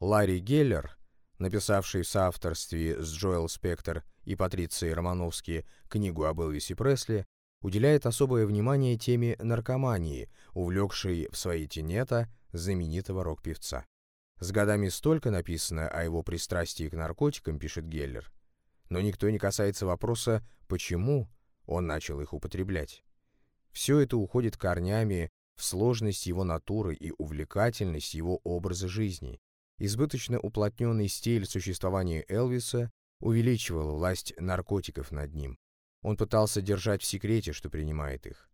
Ларри Геллер, написавший в соавторстве с Джоэл Спектор и Патрицией Романовски книгу об Элвисе Пресли, уделяет особое внимание теме наркомании, увлекшей в свои тенета знаменитого рок-певца. С годами столько написано о его пристрастии к наркотикам, пишет Геллер, но никто не касается вопроса, почему он начал их употреблять. Все это уходит корнями в сложность его натуры и увлекательность его образа жизни. Избыточно уплотненный стиль существования Элвиса увеличивал власть наркотиков над ним. Он пытался держать в секрете, что принимает их.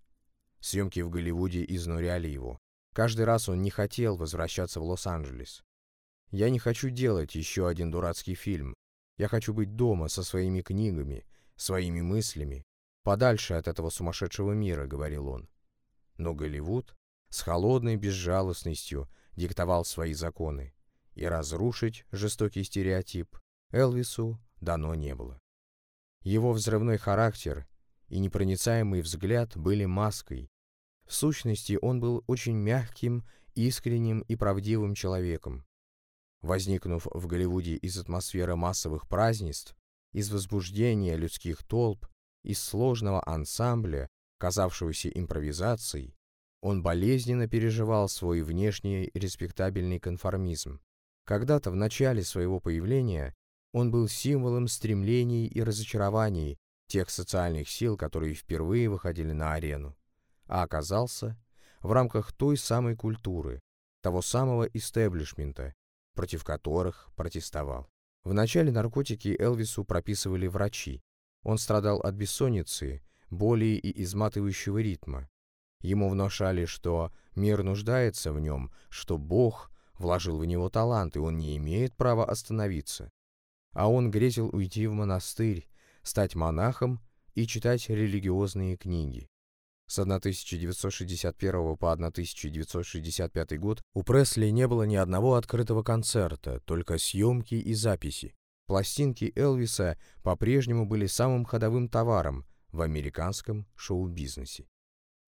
Съемки в Голливуде изнуряли его. Каждый раз он не хотел возвращаться в Лос-Анджелес. «Я не хочу делать еще один дурацкий фильм. Я хочу быть дома со своими книгами, своими мыслями, подальше от этого сумасшедшего мира», — говорил он. Но Голливуд с холодной безжалостностью диктовал свои законы, и разрушить жестокий стереотип Элвису дано не было. Его взрывной характер и непроницаемый взгляд были маской. В сущности, он был очень мягким, искренним и правдивым человеком. Возникнув в Голливуде из атмосферы массовых празднеств, из возбуждения людских толп, из сложного ансамбля, казавшегося импровизацией, он болезненно переживал свой внешний респектабельный конформизм. Когда-то в начале своего появления он был символом стремлений и разочарований тех социальных сил, которые впервые выходили на арену, а оказался в рамках той самой культуры, того самого истеблишмента, против которых протестовал. В начале наркотики Элвису прописывали врачи. Он страдал от бессонницы, боли и изматывающего ритма. Ему внушали, что мир нуждается в нем, что Бог вложил в него талант, и он не имеет права остановиться. А он грезил уйти в монастырь, стать монахом и читать религиозные книги. С 1961 по 1965 год у Пресли не было ни одного открытого концерта, только съемки и записи. пластинки Элвиса по-прежнему были самым ходовым товаром в американском шоу-бизнесе.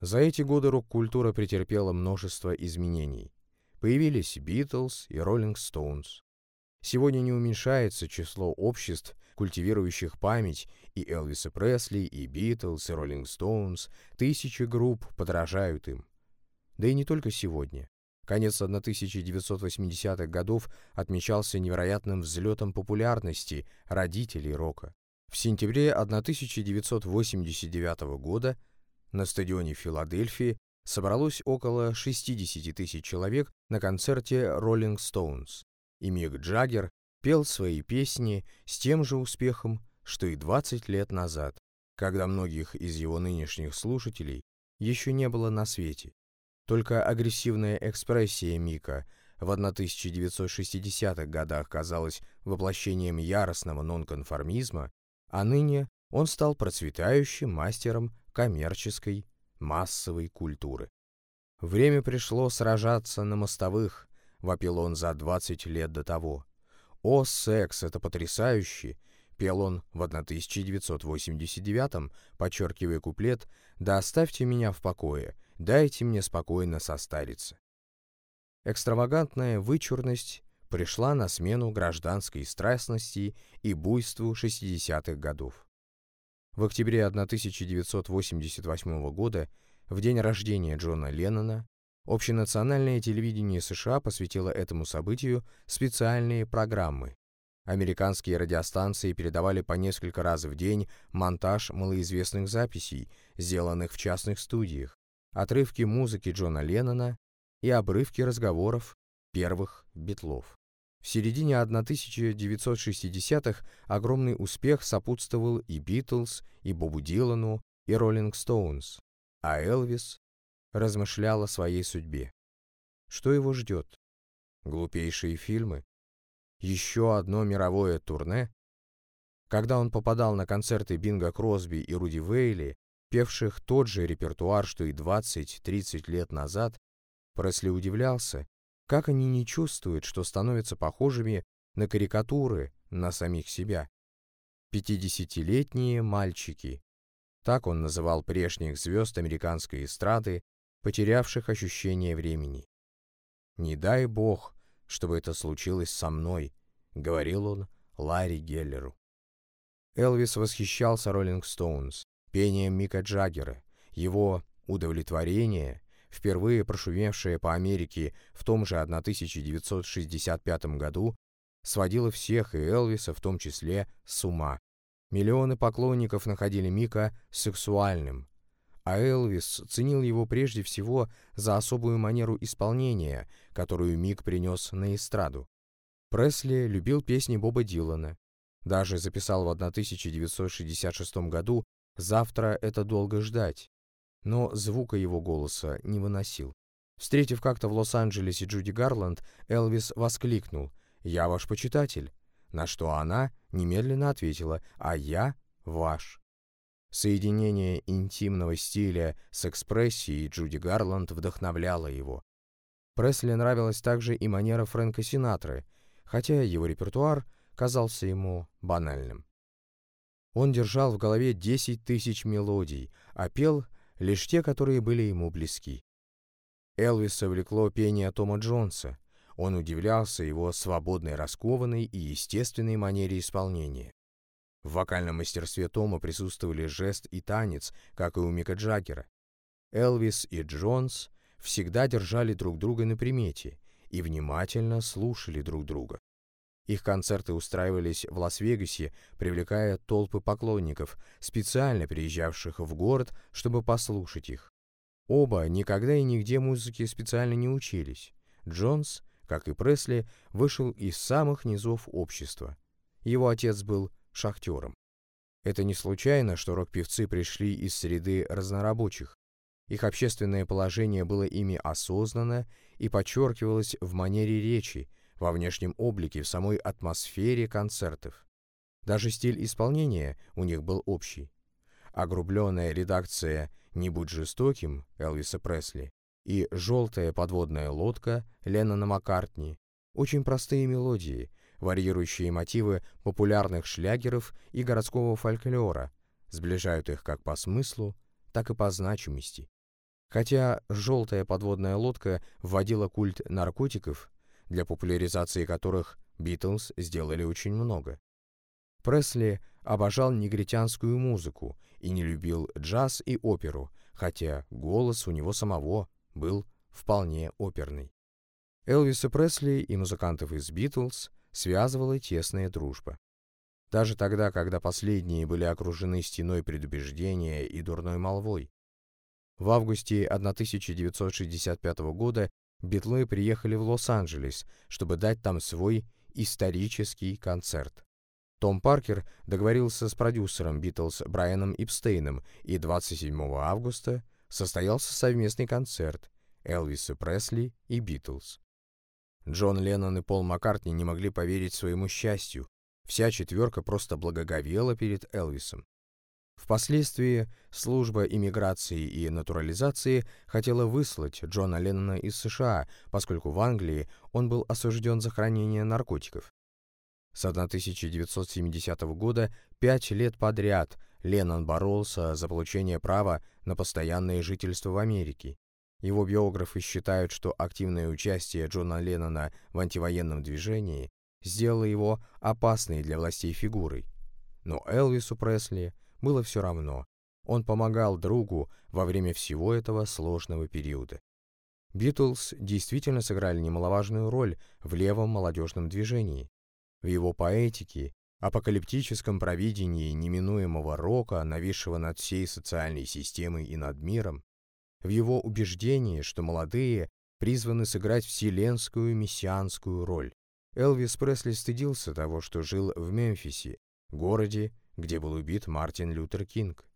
За эти годы рок-культура претерпела множество изменений. Появились Битлз и Роллинг Стоунс. Сегодня не уменьшается число обществ, культивирующих память и Элвиса Пресли, и Битлз, и Роллинг Стоунс. Тысячи групп подражают им. Да и не только сегодня. Конец 1980-х годов отмечался невероятным взлетом популярности родителей рока. В сентябре 1989 года на стадионе Филадельфии собралось около 60 тысяч человек на концерте Rolling Stones, и Мик Джаггер пел свои песни с тем же успехом, что и 20 лет назад, когда многих из его нынешних слушателей еще не было на свете. Только агрессивная экспрессия Мика в 1960-х годах казалась воплощением яростного нонконформизма, а ныне он стал процветающим мастером коммерческой массовой культуры. Время пришло сражаться на мостовых, вопил он за 20 лет до того. «О, секс, это потрясающе!» — пел он в 1989-м, подчеркивая куплет «Да оставьте меня в покое, Дайте мне спокойно состариться. Экстравагантная вычурность пришла на смену гражданской страстности и буйству 60-х годов. В октябре 1988 года, в день рождения Джона Леннона, общенациональное телевидение США посвятило этому событию специальные программы. Американские радиостанции передавали по несколько раз в день монтаж малоизвестных записей, сделанных в частных студиях, отрывки музыки Джона Леннона и обрывки разговоров первых битлов. В середине 1960-х огромный успех сопутствовал и Битлз, и Бобу Дилану, и Роллинг Стоунс, а Элвис размышлял о своей судьбе. Что его ждет? Глупейшие фильмы? Еще одно мировое турне? Когда он попадал на концерты Бинга Кросби и Руди Вейли, певших тот же репертуар, что и 20-30 лет назад, Пресли удивлялся, как они не чувствуют, что становятся похожими на карикатуры на самих себя. «Пятидесятилетние мальчики», так он называл прежних звезд американской эстрады, потерявших ощущение времени. «Не дай бог, чтобы это случилось со мной», — говорил он Ларри Геллеру. Элвис восхищался Роллинг Стоунс, пением Мика Джаггера, его удовлетворение, впервые прошумевшее по Америке в том же 1965 году, сводило всех и Элвиса в том числе с ума. Миллионы поклонников находили Мика сексуальным, а Элвис ценил его прежде всего за особую манеру исполнения, которую Мик принес на эстраду. Пресли любил песни Боба Дилана, даже записал в 1966 году Завтра это долго ждать. Но звука его голоса не выносил. Встретив как-то в Лос-Анджелесе Джуди Гарланд, Элвис воскликнул «Я ваш почитатель», на что она немедленно ответила «А я ваш». Соединение интимного стиля с экспрессией Джуди Гарланд вдохновляло его. Пресли нравилась также и манера Фрэнка Синатры, хотя его репертуар казался ему банальным. Он держал в голове 10 тысяч мелодий, а пел лишь те, которые были ему близки. Элвиса влекло пение Тома Джонса. Он удивлялся его свободной, раскованной и естественной манере исполнения. В вокальном мастерстве Тома присутствовали жест и танец, как и у Мика Джаггера. Элвис и Джонс всегда держали друг друга на примете и внимательно слушали друг друга. Их концерты устраивались в Лас-Вегасе, привлекая толпы поклонников, специально приезжавших в город, чтобы послушать их. Оба никогда и нигде музыке специально не учились. Джонс, как и Пресли, вышел из самых низов общества. Его отец был шахтером. Это не случайно, что рок-певцы пришли из среды разнорабочих. Их общественное положение было ими осознанно и подчеркивалось в манере речи, во внешнем облике, в самой атмосфере концертов. Даже стиль исполнения у них был общий. Огрубленная редакция «Не будь жестоким» Элвиса Пресли и «Желтая подводная лодка» Леннона Маккартни очень простые мелодии, Варьирующие мотивы популярных шлягеров и городского фольклора сближают их как по смыслу, так и по значимости. Хотя «желтая подводная лодка» вводила культ наркотиков, для популяризации которых Битлз сделали очень много. Пресли обожал негритянскую музыку и не любил джаз и оперу, хотя голос у него самого был вполне оперный. Элвиса Пресли и музыкантов из Битлз связывала тесная дружба. Даже тогда, когда последние были окружены стеной предубеждения и дурной молвой. В августе 1965 года Битлы приехали в Лос-Анджелес, чтобы дать там свой исторический концерт. Том Паркер договорился с продюсером Битлз Брайаном Ипстейном, и 27 августа состоялся совместный концерт Элвиса Пресли и Битлз. Джон Леннон и Пол Маккартни не могли поверить своему счастью. Вся четверка просто благоговела перед Элвисом. Впоследствии служба иммиграции и натурализации хотела выслать Джона Леннона из США, поскольку в Англии он был осужден за хранение наркотиков. С 1970 года пять лет подряд Леннон боролся за получение права на постоянное жительство в Америке. Его биографы считают, что активное участие Джона Леннона в антивоенном движении сделало его опасной для властей фигурой. Но Элвису Пресли было все равно. Он помогал другу во время всего этого сложного периода. Битлз действительно сыграли немаловажную роль в левом молодежном движении. В его поэтике, апокалиптическом провидении неминуемого рока, нависшего над всей социальной системой и над миром, в его убеждении, что молодые призваны сыграть вселенскую мессианскую роль. Элвис Пресли стыдился того, что жил в Мемфисе, городе, где был убит Мартин Лютер Кинг.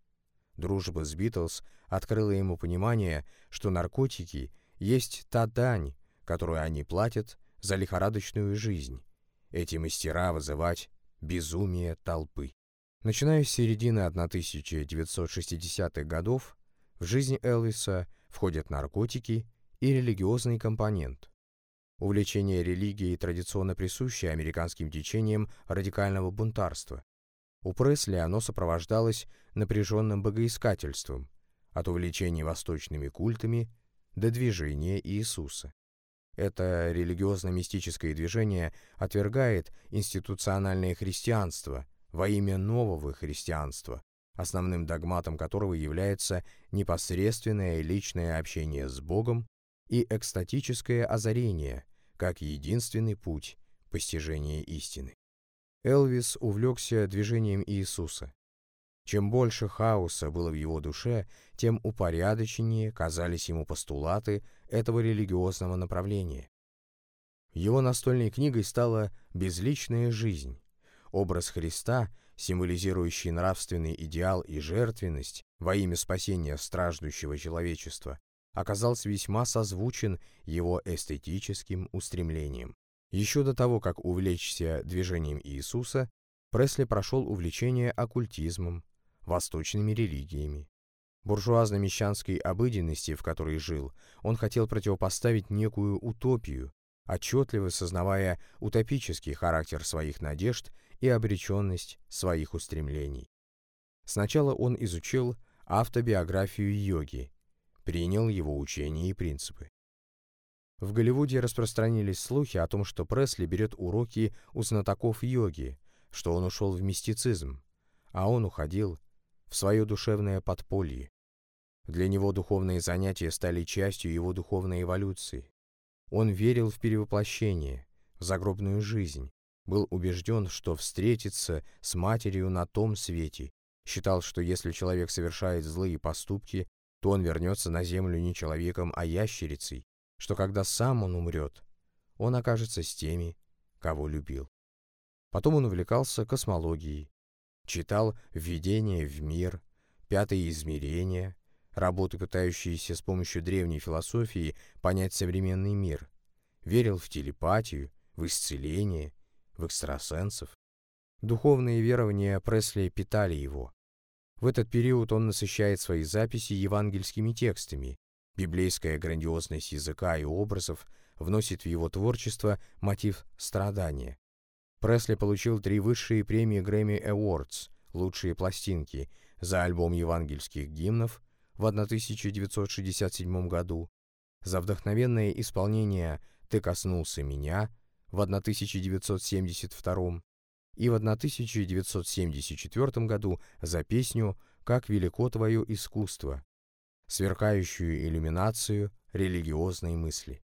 Дружба с Битлз открыла ему понимание, что наркотики есть та дань, которую они платят за лихорадочную жизнь. Эти мастера вызывать безумие толпы. Начиная с середины 1960-х годов, в жизнь Элвиса входят наркотики и религиозный компонент. Увлечение религией традиционно присуще американским течениям радикального бунтарства. У Пресли оно сопровождалось напряженным богоискательством, от увлечений восточными культами до движения Иисуса. Это религиозно-мистическое движение отвергает институциональное христианство во имя нового христианства, основным догматом которого является непосредственное личное общение с Богом и экстатическое озарение, как единственный путь постижения истины. Элвис увлекся движением Иисуса. Чем больше хаоса было в его душе, тем упорядоченнее казались ему постулаты этого религиозного направления. Его настольной книгой стала «Безличная жизнь». Образ Христа – символизирующий нравственный идеал и жертвенность во имя спасения страждущего человечества, оказался весьма созвучен его эстетическим устремлением. Еще до того, как увлечься движением Иисуса, Пресли прошел увлечение оккультизмом, восточными религиями. Буржуазно-мещанской обыденности, в которой жил, он хотел противопоставить некую утопию, отчетливо сознавая утопический характер своих надежд и обреченность своих устремлений. Сначала он изучил автобиографию йоги, принял его учения и принципы. В Голливуде распространились слухи о том, что Пресли берет уроки у знатоков йоги, что он ушел в мистицизм, а он уходил в свое душевное подполье. Для него духовные занятия стали частью его духовной эволюции. Он верил в перевоплощение, в загробную жизнь, был убежден, что встретится с матерью на том свете, считал, что если человек совершает злые поступки, то он вернется на землю не человеком, а ящерицей, что когда сам он умрет, он окажется с теми, кого любил. Потом он увлекался космологией, читал «Введение в мир», «Пятое измерение», работы, пытающиеся с помощью древней философии понять современный мир, верил в телепатию, в исцеление, в экстрасенсов. Духовные верования Пресли питали его. В этот период он насыщает свои записи евангельскими текстами. Библейская грандиозность языка и образов вносит в его творчество мотив страдания. Пресли получил три высшие премии Grammy Awards «Лучшие пластинки» за альбом евангельских гимнов в 1967 году, за вдохновенное исполнение «Ты коснулся меня» в 1972 и в 1974 году за песню «Как велико твое искусство», сверкающую иллюминацию религиозной мысли.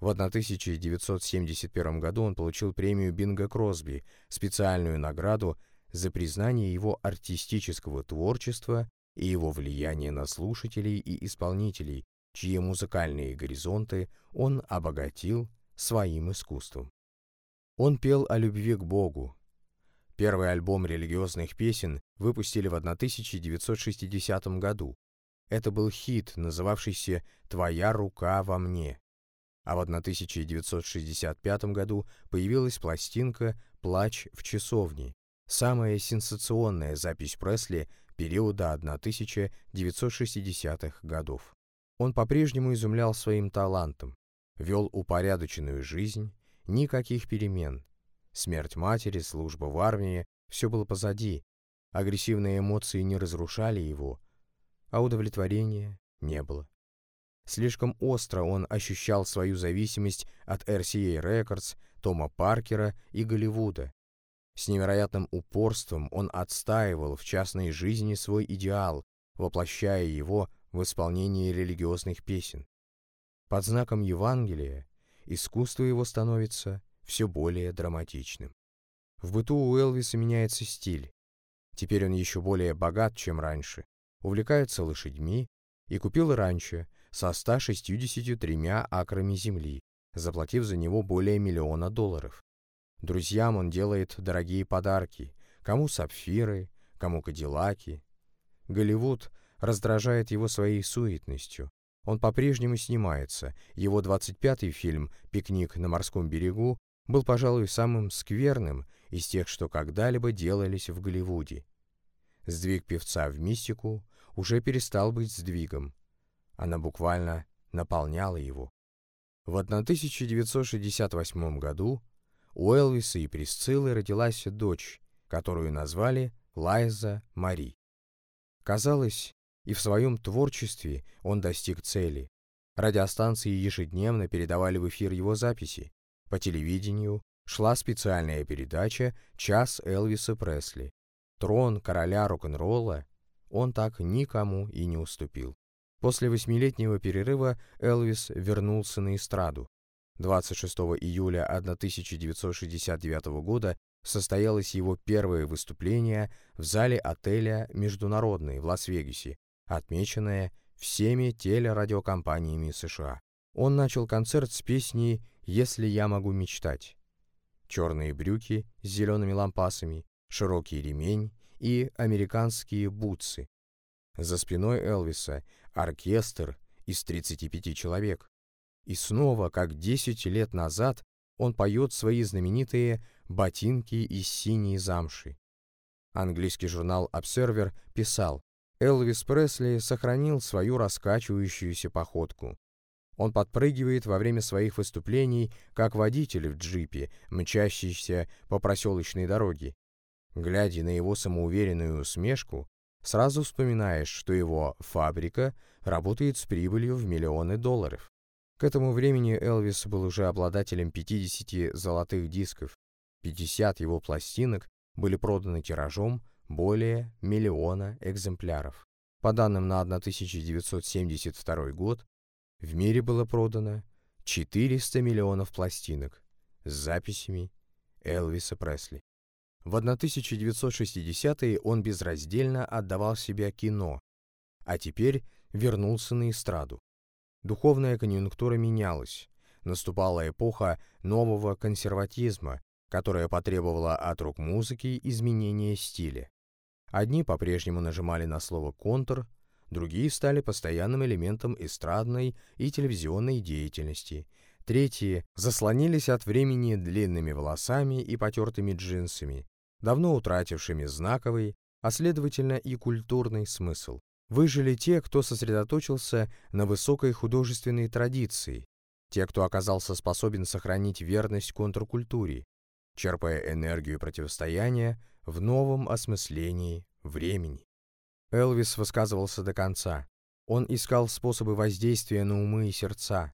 В 1971 году он получил премию Бинга Кросби, специальную награду за признание его артистического творчества и его влияния на слушателей и исполнителей, чьи музыкальные горизонты он обогатил своим искусством. Он пел о любви к Богу. Первый альбом религиозных песен выпустили в 1960 году. Это был хит, называвшийся «Твоя рука во мне». А в 1965 году появилась пластинка «Плач в часовне», самая сенсационная запись Пресли периода 1960-х годов. Он по-прежнему изумлял своим талантом, вел упорядоченную жизнь, никаких перемен. Смерть матери, служба в армии – все было позади, агрессивные эмоции не разрушали его, а удовлетворения не было. Слишком остро он ощущал свою зависимость от RCA Records, Тома Паркера и Голливуда. С невероятным упорством он отстаивал в частной жизни свой идеал, воплощая его в исполнении религиозных песен. Под знаком Евангелия искусство его становится все более драматичным. В быту у Элвиса меняется стиль. Теперь он еще более богат, чем раньше, увлекается лошадьми и купил раньше со 163 акрами земли, заплатив за него более миллиона долларов. Друзьям он делает дорогие подарки, кому сапфиры, кому кадиллаки. Голливуд раздражает его своей суетностью. Он по-прежнему снимается. Его 25-й фильм «Пикник на морском берегу» был, пожалуй, самым скверным из тех, что когда-либо делались в Голливуде. Сдвиг певца в мистику уже перестал быть сдвигом. Она буквально наполняла его. В 1968 году у Элвиса и Присциллы родилась дочь, которую назвали Лайза Мари. Казалось, и в своем творчестве он достиг цели. Радиостанции ежедневно передавали в эфир его записи. По телевидению шла специальная передача «Час Элвиса Пресли». Трон короля рок-н-ролла он так никому и не уступил. После восьмилетнего перерыва Элвис вернулся на эстраду. 26 июля 1969 года состоялось его первое выступление в зале отеля «Международный» в Лас-Вегасе, отмеченное всеми телерадиокомпаниями США. Он начал концерт с песней «Если я могу мечтать». Черные брюки с зелеными лампасами, широкий ремень и американские бутсы. За спиной Элвиса оркестр из 35 человек. И снова, как 10 лет назад, он поет свои знаменитые «ботинки из синей замши». Английский журнал Observer писал, Элвис Пресли сохранил свою раскачивающуюся походку. Он подпрыгивает во время своих выступлений, как водитель в джипе, мчащийся по проселочной дороге. Глядя на его самоуверенную усмешку, сразу вспоминаешь, что его «фабрика» работает с прибылью в миллионы долларов. К этому времени Элвис был уже обладателем 50 золотых дисков. 50 его пластинок были проданы тиражом более миллиона экземпляров. По данным на 1972 год, в мире было продано 400 миллионов пластинок с записями Элвиса Пресли. В 1960-е он безраздельно отдавал себя кино, а теперь вернулся на эстраду. Духовная конъюнктура менялась. Наступала эпоха нового консерватизма, которая потребовала от рок-музыки изменения стиля. Одни по-прежнему нажимали на слово «контр», другие стали постоянным элементом эстрадной и телевизионной деятельности, третьи заслонились от времени длинными волосами и потертыми джинсами, давно утратившими знаковый, а следовательно и культурный смысл. Выжили те, кто сосредоточился на высокой художественной традиции, те, кто оказался способен сохранить верность контркультуре, черпая энергию противостояния в новом осмыслении времени. Элвис высказывался до конца. Он искал способы воздействия на умы и сердца.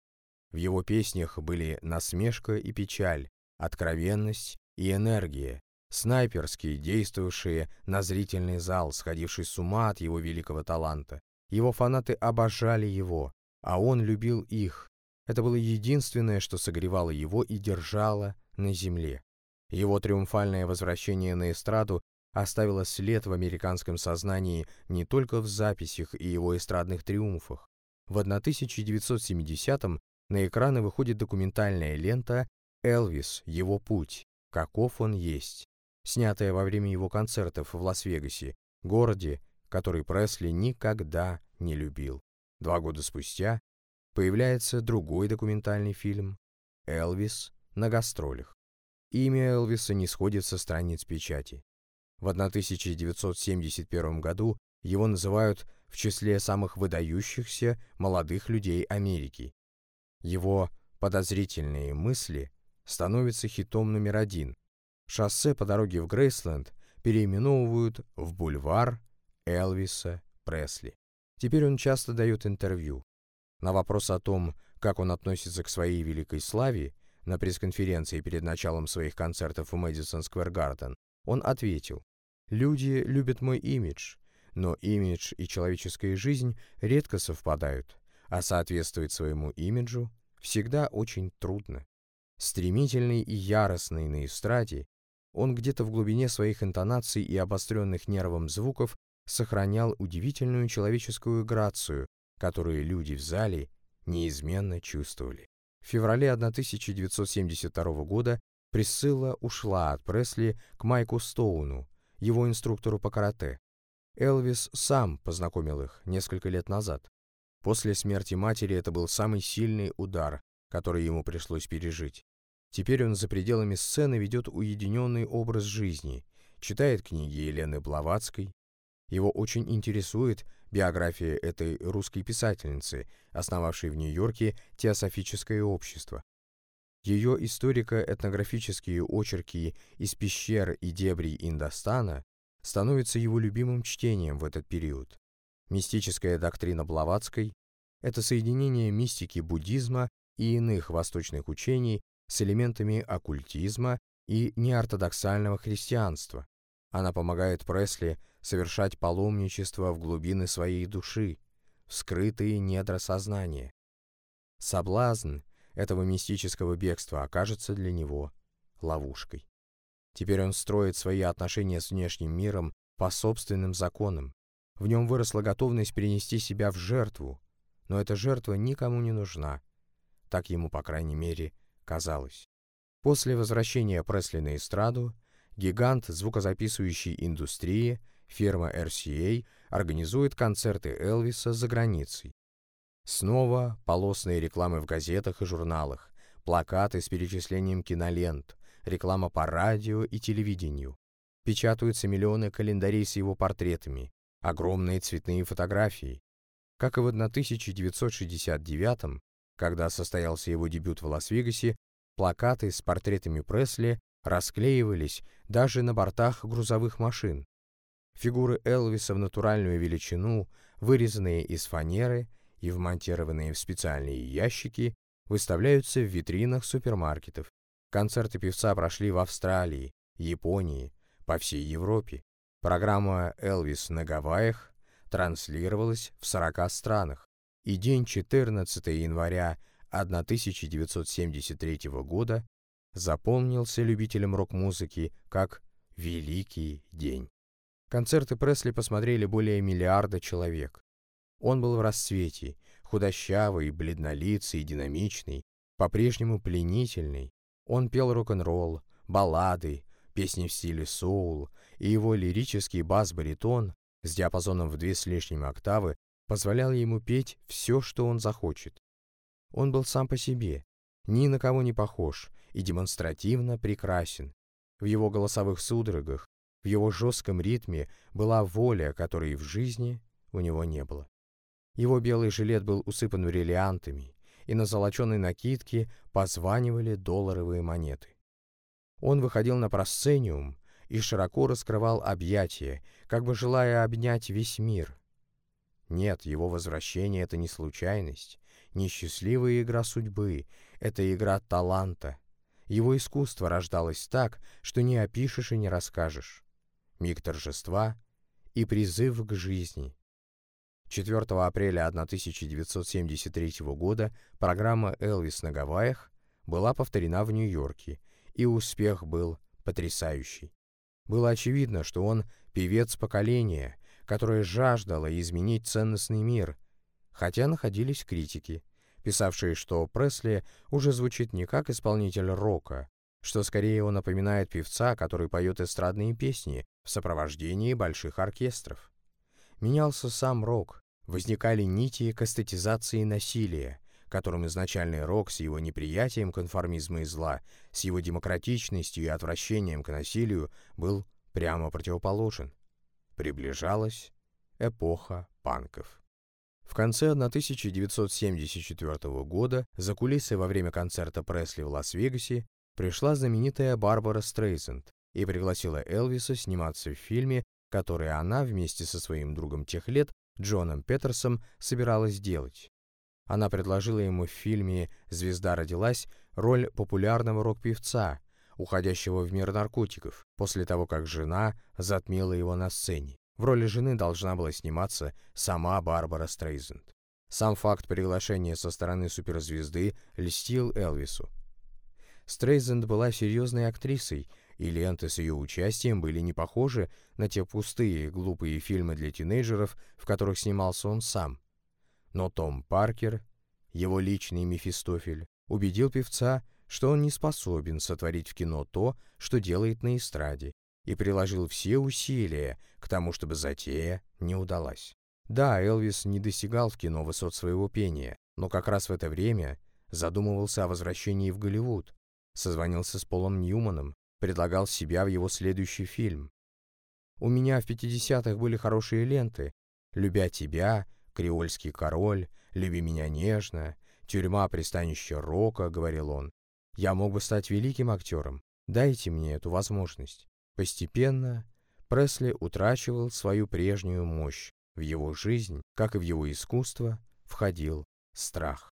В его песнях были насмешка и печаль, откровенность и энергия, снайперские, действовавшие на зрительный зал, сходивший с ума от его великого таланта. Его фанаты обожали его, а он любил их. Это было единственное, что согревало его и держало на земле. Его триумфальное возвращение на эстраду оставило след в американском сознании не только в записях и его эстрадных триумфах. В 1970-м на экраны выходит документальная лента «Элвис. Его путь. Каков он есть», снятая во время его концертов в Лас-Вегасе, городе, который Пресли никогда не любил. Два года спустя появляется другой документальный фильм «Элвис на гастролях». Имя Элвиса не сходит со страниц печати. В 1971 году его называют в числе самых выдающихся молодых людей Америки. Его подозрительные мысли становятся хитом номер один. Шоссе по дороге в Грейсленд переименовывают в бульвар Элвиса Пресли. Теперь он часто дает интервью. На вопрос о том, как он относится к своей великой славе, на пресс-конференции перед началом своих концертов в Мэдисон Сквер Гарден, он ответил, «Люди любят мой имидж, но имидж и человеческая жизнь редко совпадают, а соответствовать своему имиджу всегда очень трудно. Стремительный и яростный на эстраде, он где-то в глубине своих интонаций и обостренных нервом звуков сохранял удивительную человеческую грацию, которую люди в зале неизменно чувствовали. В феврале 1972 года Присцилла ушла от Пресли к Майку Стоуну, его инструктору по карате. Элвис сам познакомил их несколько лет назад. После смерти матери это был самый сильный удар, который ему пришлось пережить. Теперь он за пределами сцены ведет уединенный образ жизни, читает книги Елены Блаватской. Его очень интересует биография этой русской писательницы, основавшей в Нью-Йорке теософическое общество. Ее историко-этнографические очерки из пещер и дебрей Индостана становятся его любимым чтением в этот период. Мистическая доктрина Блаватской – это соединение мистики буддизма и иных восточных учений с элементами оккультизма и неортодоксального христианства. Она помогает Пресли совершать паломничество в глубины своей души, в скрытые недра сознания. Соблазн этого мистического бегства окажется для него ловушкой. Теперь он строит свои отношения с внешним миром по собственным законам. В нем выросла готовность принести себя в жертву, но эта жертва никому не нужна. Так ему, по крайней мере, казалось. После возвращения Пресли на эстраду, гигант звукозаписывающей индустрии, фирма RCA, организует концерты Элвиса за границей. Снова полосные рекламы в газетах и журналах, плакаты с перечислением кинолент, реклама по радио и телевидению. Печатаются миллионы календарей с его портретами, огромные цветные фотографии. Как и в 1969 когда состоялся его дебют в Лас-Вегасе, плакаты с портретами Пресли расклеивались даже на бортах грузовых машин. Фигуры Элвиса в натуральную величину, вырезанные из фанеры и вмонтированные в специальные ящики, выставляются в витринах супермаркетов. Концерты певца прошли в Австралии, Японии, по всей Европе. Программа «Элвис на Гавайях» транслировалась в 40 странах и день 14 января 1973 года запомнился любителям рок-музыки как «Великий день». Концерты Пресли посмотрели более миллиарда человек. Он был в расцвете, худощавый, бледнолицый, динамичный, по-прежнему пленительный. Он пел рок-н-ролл, баллады, песни в стиле соул, и его лирический бас-баритон с диапазоном в две с лишним октавы позволял ему петь все, что он захочет. Он был сам по себе, ни на кого не похож и демонстративно прекрасен. В его голосовых судорогах, в его жестком ритме была воля, которой в жизни у него не было. Его белый жилет был усыпан бриллиантами, и на золоченой накидке позванивали долларовые монеты. Он выходил на просцениум и широко раскрывал объятия, как бы желая обнять весь мир. Нет, его возвращение — это не случайность, не счастливая игра судьбы, это игра таланта. Его искусство рождалось так, что не опишешь и не расскажешь. Миг торжества и призыв к жизни. 4 апреля 1973 года программа «Элвис на Гавайях» была повторена в Нью-Йорке, и успех был потрясающий. Было очевидно, что он певец поколения, которое жаждало изменить ценностный мир, хотя находились критики, писавшие, что Пресли уже звучит не как исполнитель рока, что скорее он напоминает певца, который поет эстрадные песни в сопровождении больших оркестров. Менялся сам рок, возникали нити к эстетизации насилия, которым изначальный рок с его неприятием конформизма и зла, с его демократичностью и отвращением к насилию был прямо противоположен. Приближалась эпоха панков. В конце 1974 года за кулисы во время концерта Пресли в Лас-Вегасе пришла знаменитая Барбара Стрейзенд и пригласила Элвиса сниматься в фильме, который она вместе со своим другом тех лет Джоном Петерсом собиралась делать. Она предложила ему в фильме «Звезда родилась» роль популярного рок-певца, уходящего в мир наркотиков, после того, как жена затмила его на сцене. В роли жены должна была сниматься сама Барбара Стрейзенд. Сам факт приглашения со стороны суперзвезды льстил Элвису. Стрейзенд была серьезной актрисой, и ленты с ее участием были не похожи на те пустые, глупые фильмы для тинейджеров, в которых снимался он сам. Но Том Паркер, его личный Мефистофель, убедил певца, что он не способен сотворить в кино то, что делает на эстраде, и приложил все усилия к тому, чтобы затея не удалась. Да, Элвис не достигал в кино высот своего пения, но как раз в это время задумывался о возвращении в Голливуд, созвонился с Полом Ньюманом, предлагал себя в его следующий фильм. У меня в 50-х были хорошие ленты «Любя тебя», «Креольский король», «Люби меня нежно», «Тюрьма, пристанище рока», — говорил он. «Я мог бы стать великим актером. Дайте мне эту возможность». Постепенно Пресли утрачивал свою прежнюю мощь. В его жизнь, как и в его искусство, входил страх.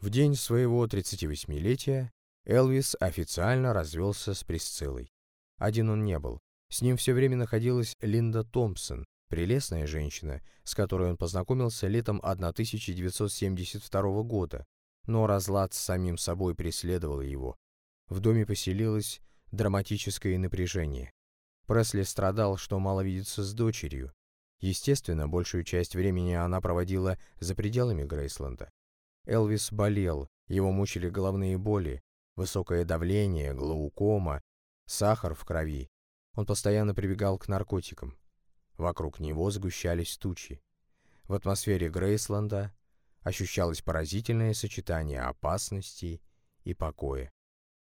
В день своего 38-летия Элвис официально развелся с Присциллой. Один он не был. С ним все время находилась Линда Томпсон, Прелестная женщина, с которой он познакомился летом 1972 года, но разлад с самим собой преследовал его. В доме поселилось драматическое напряжение. Пресли страдал, что мало видится с дочерью. Естественно, большую часть времени она проводила за пределами Грейсленда. Элвис болел, его мучили головные боли, высокое давление, глаукома, сахар в крови. Он постоянно прибегал к наркотикам. Вокруг него сгущались тучи. В атмосфере Грейсланда ощущалось поразительное сочетание опасности и покоя.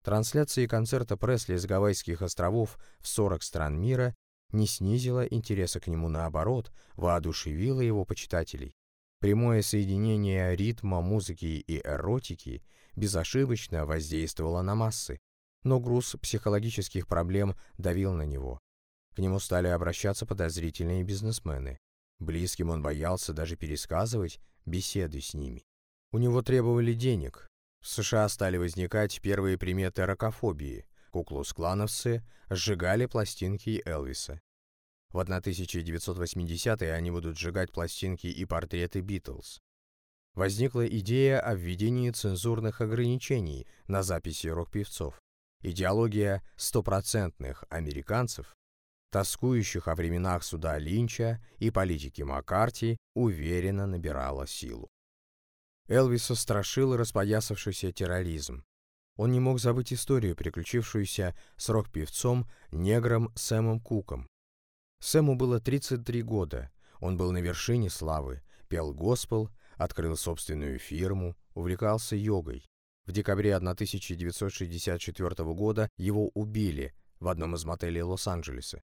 Трансляции концерта Пресли с Гавайских островов в 40 стран мира не снизила интереса к нему, наоборот, воодушевила его почитателей. Прямое соединение ритма, музыки и эротики безошибочно воздействовало на массы, но груз психологических проблем давил на него. К нему стали обращаться подозрительные бизнесмены. Близким он боялся даже пересказывать беседы с ними. У него требовали денег. В США стали возникать первые приметы ракофобии. Куклус-клановцы сжигали пластинки Элвиса. В 1980-е они будут сжигать пластинки и портреты Битлз. Возникла идея о введении цензурных ограничений на записи рок-певцов. Идеология стопроцентных американцев тоскующих о временах суда Линча и политики Маккарти, уверенно набирала силу. Элвиса страшил распоясавшийся терроризм. Он не мог забыть историю, приключившуюся с рок-певцом, негром Сэмом Куком. Сэму было 33 года, он был на вершине славы, пел госпел, открыл собственную фирму, увлекался йогой. В декабре 1964 года его убили в одном из мотелей Лос-Анджелеса.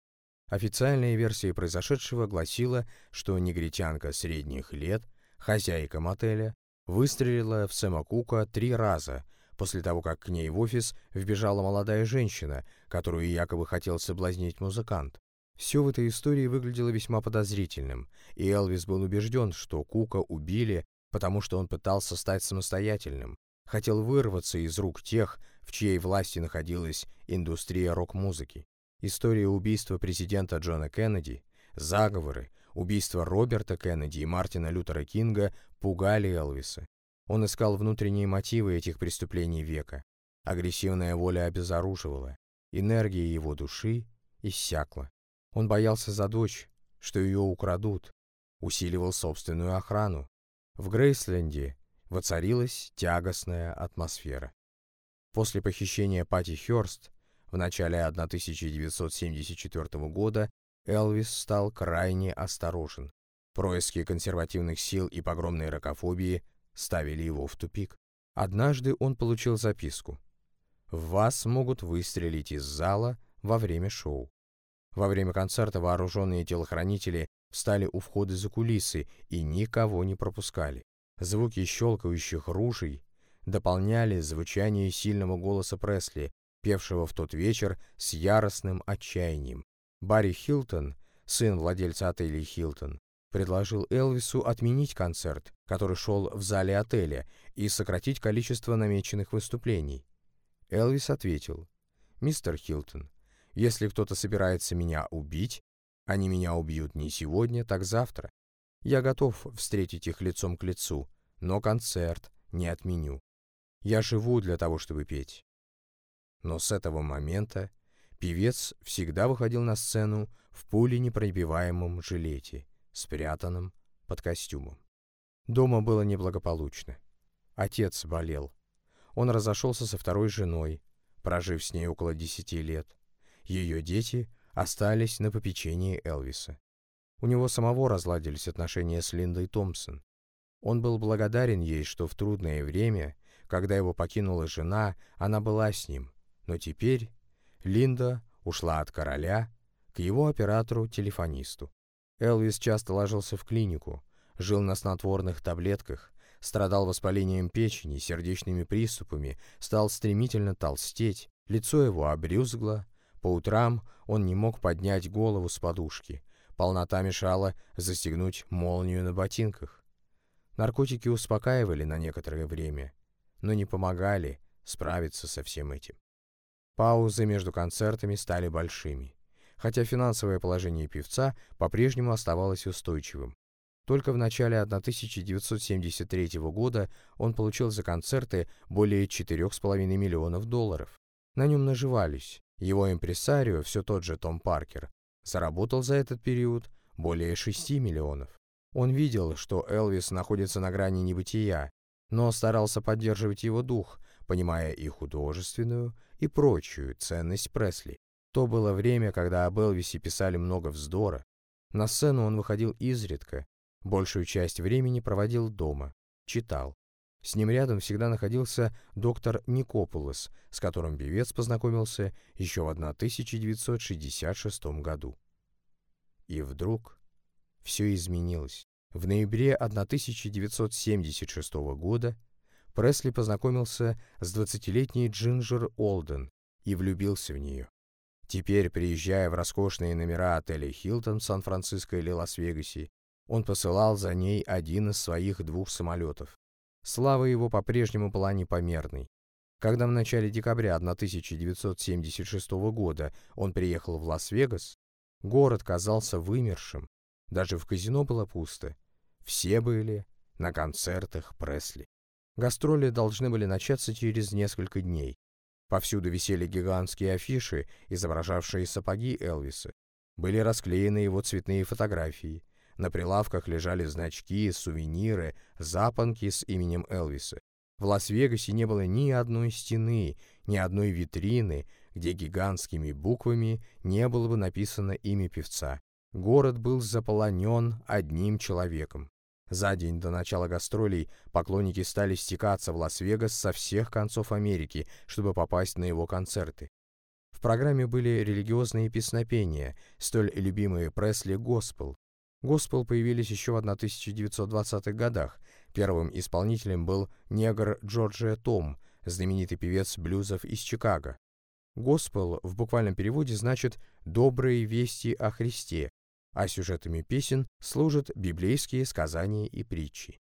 Официальная версия произошедшего гласила, что негритянка средних лет, хозяйка мотеля, выстрелила в Сэма Кука три раза, после того, как к ней в офис вбежала молодая женщина, которую якобы хотел соблазнить музыкант. Все в этой истории выглядело весьма подозрительным, и Элвис был убежден, что Кука убили, потому что он пытался стать самостоятельным, хотел вырваться из рук тех, в чьей власти находилась индустрия рок-музыки. История убийства президента Джона Кеннеди, заговоры, убийства Роберта Кеннеди и Мартина Лютера Кинга пугали Элвиса. Он искал внутренние мотивы этих преступлений века. Агрессивная воля обезоруживала, энергия его души иссякла. Он боялся за дочь, что ее украдут, усиливал собственную охрану. В Грейсленде воцарилась тягостная атмосфера. После похищения Пати Хёрст в начале 1974 года Элвис стал крайне осторожен. Происки консервативных сил и погромной ракофобии ставили его в тупик. Однажды он получил записку. «В вас могут выстрелить из зала во время шоу. Во время концерта вооруженные телохранители встали у входа за кулисы и никого не пропускали. Звуки щелкающих ружей дополняли звучание сильного голоса Пресли, певшего в тот вечер с яростным отчаянием. Барри Хилтон, сын владельца отеля Хилтон, предложил Элвису отменить концерт, который шел в зале отеля, и сократить количество намеченных выступлений. Элвис ответил, «Мистер Хилтон, если кто-то собирается меня убить, они меня убьют не сегодня, так завтра. Я готов встретить их лицом к лицу, но концерт не отменю. Я живу для того, чтобы петь. Но с этого момента певец всегда выходил на сцену в пуленепробиваемом жилете, спрятанном под костюмом. Дома было неблагополучно. Отец болел. Он разошелся со второй женой, прожив с ней около десяти лет. Ее дети остались на попечении Элвиса. У него самого разладились отношения с Линдой Томпсон. Он был благодарен ей, что в трудное время, когда его покинула жена, она была с ним. Но теперь Линда ушла от короля к его оператору-телефонисту. Элвис часто ложился в клинику, жил на снотворных таблетках, страдал воспалением печени, сердечными приступами, стал стремительно толстеть, лицо его обрюзгло, по утрам он не мог поднять голову с подушки. Полнота мешала застегнуть молнию на ботинках. Наркотики успокаивали на некоторое время, но не помогали справиться со всем этим. Паузы между концертами стали большими, хотя финансовое положение певца по-прежнему оставалось устойчивым. Только в начале 1973 года он получил за концерты более 4,5 миллионов долларов. На нем наживались, его импресарио, все тот же Том Паркер, заработал за этот период более 6 миллионов. Он видел, что Элвис находится на грани небытия, но старался поддерживать его дух, понимая и художественную, и прочую ценность Пресли. То было время, когда об Элвисе писали много вздора. На сцену он выходил изредка, большую часть времени проводил дома, читал. С ним рядом всегда находился доктор Никопулос, с которым певец познакомился еще в 1966 году. И вдруг все изменилось. В ноябре 1976 года Пресли познакомился с 20-летней Джинджер Олден и влюбился в нее. Теперь, приезжая в роскошные номера отеля «Хилтон» в Сан-Франциско или Лас-Вегасе, он посылал за ней один из своих двух самолетов. Слава его по-прежнему была непомерной. Когда в начале декабря 1976 года он приехал в Лас-Вегас, город казался вымершим. Даже в казино было пусто. Все были на концертах Пресли. Гастроли должны были начаться через несколько дней. Повсюду висели гигантские афиши, изображавшие сапоги Элвиса. Были расклеены его цветные фотографии. На прилавках лежали значки, сувениры, запонки с именем Элвиса. В Лас-Вегасе не было ни одной стены, ни одной витрины, где гигантскими буквами не было бы написано имя певца. Город был заполонен одним человеком. За день до начала гастролей поклонники стали стекаться в Лас-Вегас со всех концов Америки, чтобы попасть на его концерты. В программе были религиозные песнопения, столь любимые Пресли «Госпел», Госпел появились еще в 1920-х годах. Первым исполнителем был негр Джорджия Том, знаменитый певец блюзов из Чикаго. Госпел в буквальном переводе значит «добрые вести о Христе», а сюжетами песен служат библейские сказания и притчи.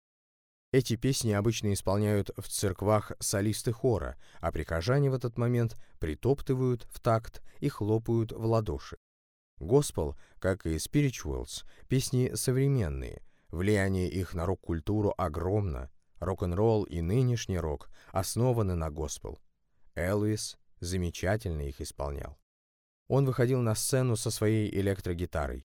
Эти песни обычно исполняют в церквах солисты хора, а прихожане в этот момент притоптывают в такт и хлопают в ладоши. Госпел, как и spirituals, песни современные, влияние их на рок-культуру огромно, рок-н-ролл и нынешний рок основаны на госпел. Элвис замечательно их исполнял. Он выходил на сцену со своей электрогитарой.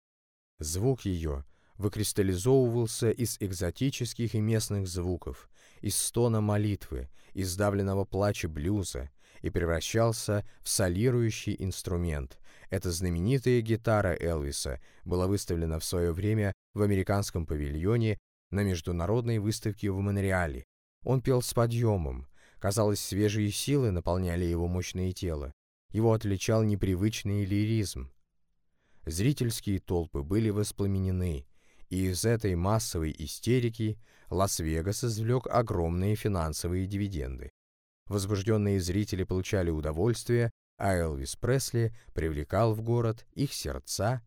Звук ее выкристаллизовывался из экзотических и местных звуков, из стона молитвы, из сдавленного плача блюза и превращался в солирующий инструмент. Эта знаменитая гитара Элвиса была выставлена в свое время в американском павильоне на международной выставке в Монреале. Он пел с подъемом. Казалось, свежие силы наполняли его мощное тело. Его отличал непривычный лиризм. Зрительские толпы были воспламенены, и из этой массовой истерики Лас-Вегас извлек огромные финансовые дивиденды. Возбужденные зрители получали удовольствие, а Элвис Пресли привлекал в город их сердца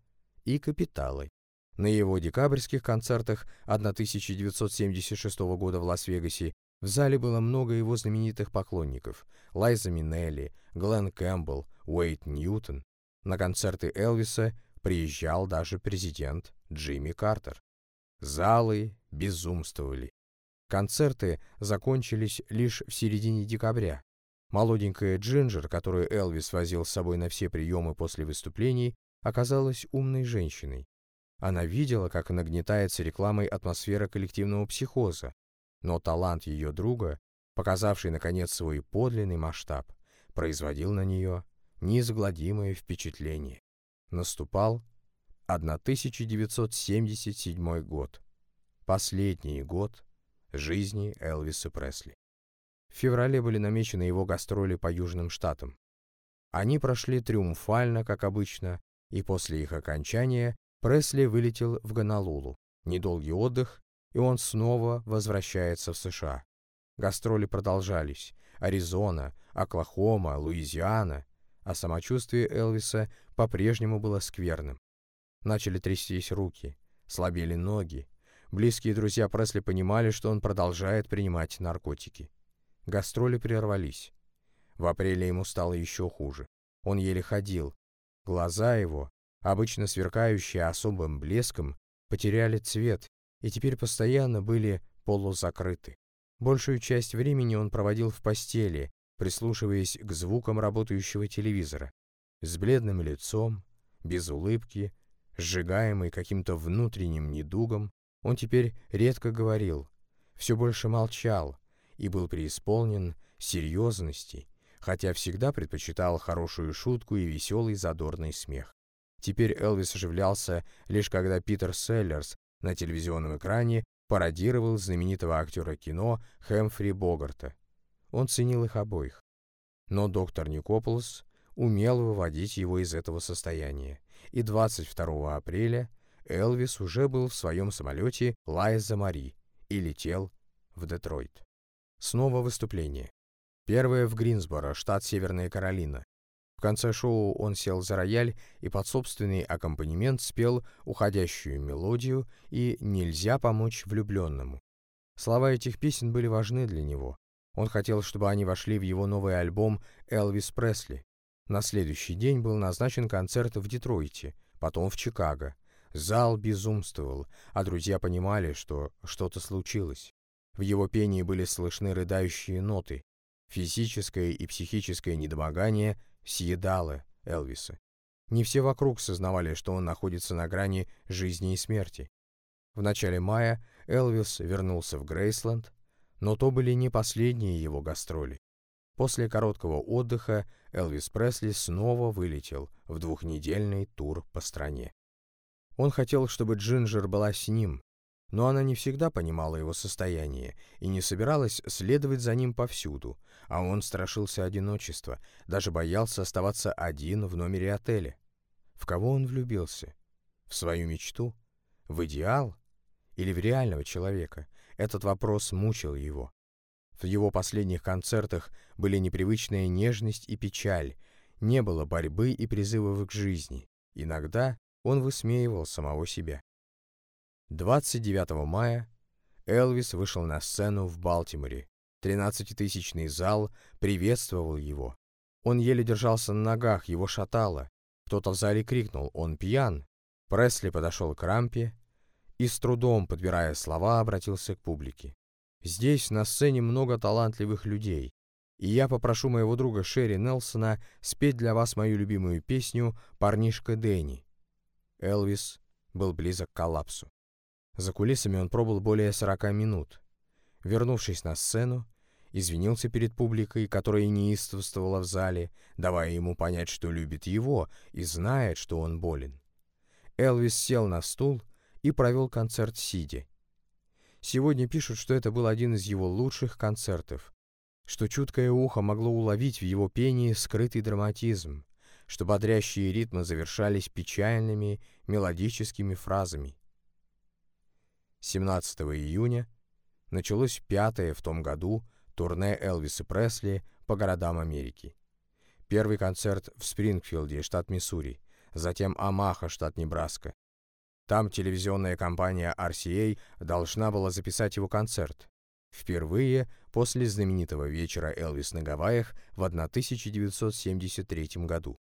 и капиталы. На его декабрьских концертах 1976 года в Лас-Вегасе в зале было много его знаменитых поклонников – Лайза Минелли, Глен Кэмпбелл, Уэйт Ньютон. На концерты Элвиса приезжал даже президент Джимми Картер. Залы безумствовали. Концерты закончились лишь в середине декабря. Молоденькая Джинджер, которую Элвис возил с собой на все приемы после выступлений, оказалась умной женщиной. Она видела, как нагнетается рекламой атмосфера коллективного психоза, но талант ее друга, показавший, наконец, свой подлинный масштаб, производил на нее неизгладимое впечатление. Наступал 1977 год, последний год жизни Элвиса Пресли. В феврале были намечены его гастроли по Южным Штатам. Они прошли триумфально, как обычно, и после их окончания Пресли вылетел в Гонолулу. Недолгий отдых, и он снова возвращается в США. Гастроли продолжались. Аризона, Оклахома, Луизиана. А самочувствие Элвиса по-прежнему было скверным. Начали трястись руки, слабели ноги. Близкие друзья Пресли понимали, что он продолжает принимать наркотики. Гастроли прервались. В апреле ему стало еще хуже. Он еле ходил. Глаза его, обычно сверкающие особым блеском, потеряли цвет и теперь постоянно были полузакрыты. Большую часть времени он проводил в постели, прислушиваясь к звукам работающего телевизора. С бледным лицом, без улыбки, сжигаемый каким-то внутренним недугом, он теперь редко говорил, все больше молчал и был преисполнен серьезности, хотя всегда предпочитал хорошую шутку и веселый задорный смех. Теперь Элвис оживлялся лишь когда Питер Селлерс на телевизионном экране пародировал знаменитого актера кино Хэмфри Богарта. Он ценил их обоих. Но доктор Никополос умел выводить его из этого состояния, и 22 апреля Элвис уже был в своем самолете Лайза Мари и летел в Детройт. Снова выступление. Первое в Гринсборо, штат Северная Каролина. В конце шоу он сел за рояль и под собственный аккомпанемент спел уходящую мелодию и «Нельзя помочь влюбленному». Слова этих песен были важны для него. Он хотел, чтобы они вошли в его новый альбом «Элвис Пресли». На следующий день был назначен концерт в Детройте, потом в Чикаго. Зал безумствовал, а друзья понимали, что что-то случилось. В его пении были слышны рыдающие ноты. Физическое и психическое недомогание съедало Элвиса. Не все вокруг сознавали, что он находится на грани жизни и смерти. В начале мая Элвис вернулся в Грейсленд, но то были не последние его гастроли. После короткого отдыха Элвис Пресли снова вылетел в двухнедельный тур по стране. Он хотел, чтобы Джинджер была с ним, но она не всегда понимала его состояние и не собиралась следовать за ним повсюду, а он страшился одиночества, даже боялся оставаться один в номере отеля. В кого он влюбился? В свою мечту? В идеал? Или в реального человека? Этот вопрос мучил его. В его последних концертах были непривычная нежность и печаль, не было борьбы и призывов к жизни. Иногда он высмеивал самого себя. 29 мая Элвис вышел на сцену в Балтиморе. Тринадцатитысячный зал приветствовал его. Он еле держался на ногах, его шатало. Кто-то в зале крикнул «Он пьян!». Пресли подошел к рампе и, с трудом подбирая слова, обратился к публике. «Здесь на сцене много талантливых людей, и я попрошу моего друга Шерри Нелсона спеть для вас мою любимую песню «Парнишка Дэнни». Элвис был близок к коллапсу. За кулисами он пробыл более 40 минут. Вернувшись на сцену, извинился перед публикой, которая неистовствовала в зале, давая ему понять, что любит его и знает, что он болен. Элвис сел на стул и провел концерт сидя. Сегодня пишут, что это был один из его лучших концертов, что чуткое ухо могло уловить в его пении скрытый драматизм, что бодрящие ритмы завершались печальными мелодическими фразами. 17 июня началось пятое в том году турне Элвиса Пресли по городам Америки. Первый концерт в Спрингфилде, штат Миссури, затем Омаха, штат Небраска. Там телевизионная компания RCA должна была записать его концерт. Впервые после знаменитого вечера «Элвис на Гавайях» в 1973 году.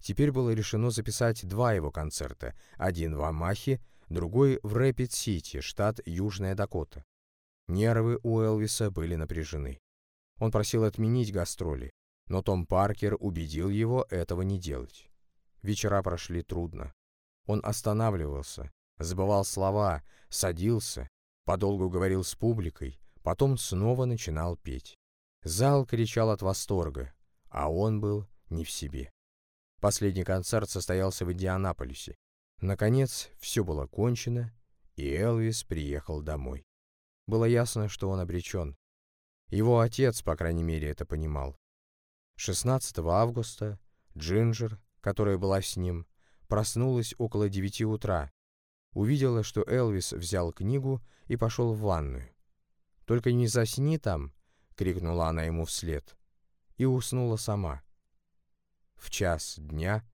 Теперь было решено записать два его концерта, один в Омахе, другой в Рэпид-Сити, штат Южная Дакота. Нервы у Элвиса были напряжены. Он просил отменить гастроли, но Том Паркер убедил его этого не делать. Вечера прошли трудно. Он останавливался, забывал слова, садился, подолгу говорил с публикой, потом снова начинал петь. Зал кричал от восторга, а он был не в себе. Последний концерт состоялся в Индианаполисе. Наконец, все было кончено, и Элвис приехал домой. Было ясно, что он обречен. Его отец, по крайней мере, это понимал. 16 августа Джинджер, которая была с ним, проснулась около девяти утра, увидела, что Элвис взял книгу и пошел в ванную. «Только не засни там!» — крикнула она ему вслед. И уснула сама. В час дня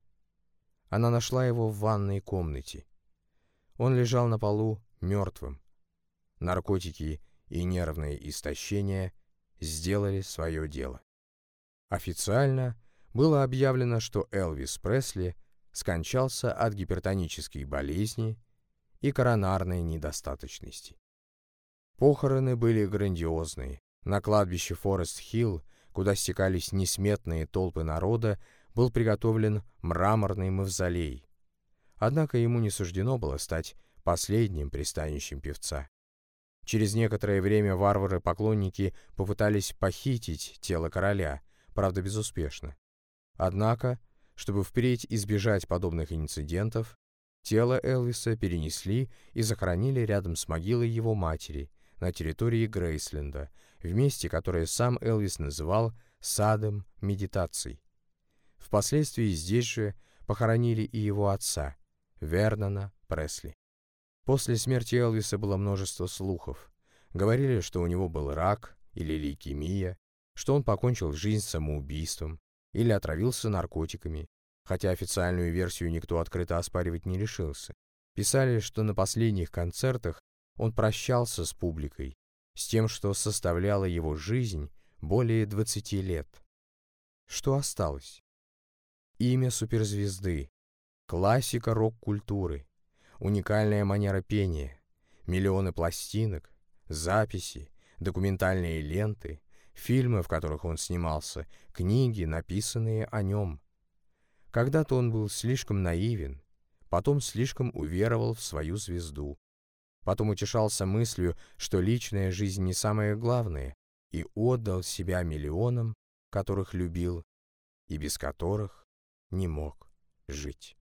она нашла его в ванной комнате. Он лежал на полу мертвым. Наркотики и нервное истощение сделали свое дело. Официально было объявлено, что Элвис Пресли скончался от гипертонической болезни и коронарной недостаточности. Похороны были грандиозные. На кладбище Форест-Хилл, куда стекались несметные толпы народа, был приготовлен мраморный мавзолей. Однако ему не суждено было стать последним пристанищем певца. Через некоторое время варвары-поклонники попытались похитить тело короля, правда безуспешно. Однако, чтобы впредь избежать подобных инцидентов, тело Элвиса перенесли и захоронили рядом с могилой его матери на территории Грейсленда, в месте, которое сам Элвис называл «садом медитаций». Впоследствии здесь же похоронили и его отца, Вернона Пресли. После смерти Элвиса было множество слухов. Говорили, что у него был рак или лейкемия, что он покончил жизнь самоубийством или отравился наркотиками, хотя официальную версию никто открыто оспаривать не решился. Писали, что на последних концертах он прощался с публикой, с тем, что составляло его жизнь более 20 лет. Что осталось? Имя суперзвезды, классика рок-культуры, уникальная манера пения, миллионы пластинок, записи, документальные ленты, фильмы, в которых он снимался, книги, написанные о нем. Когда-то он был слишком наивен, потом слишком уверовал в свою звезду, потом утешался мыслью, что личная жизнь не самое главное, и отдал себя миллионам, которых любил и без которых не мог жить.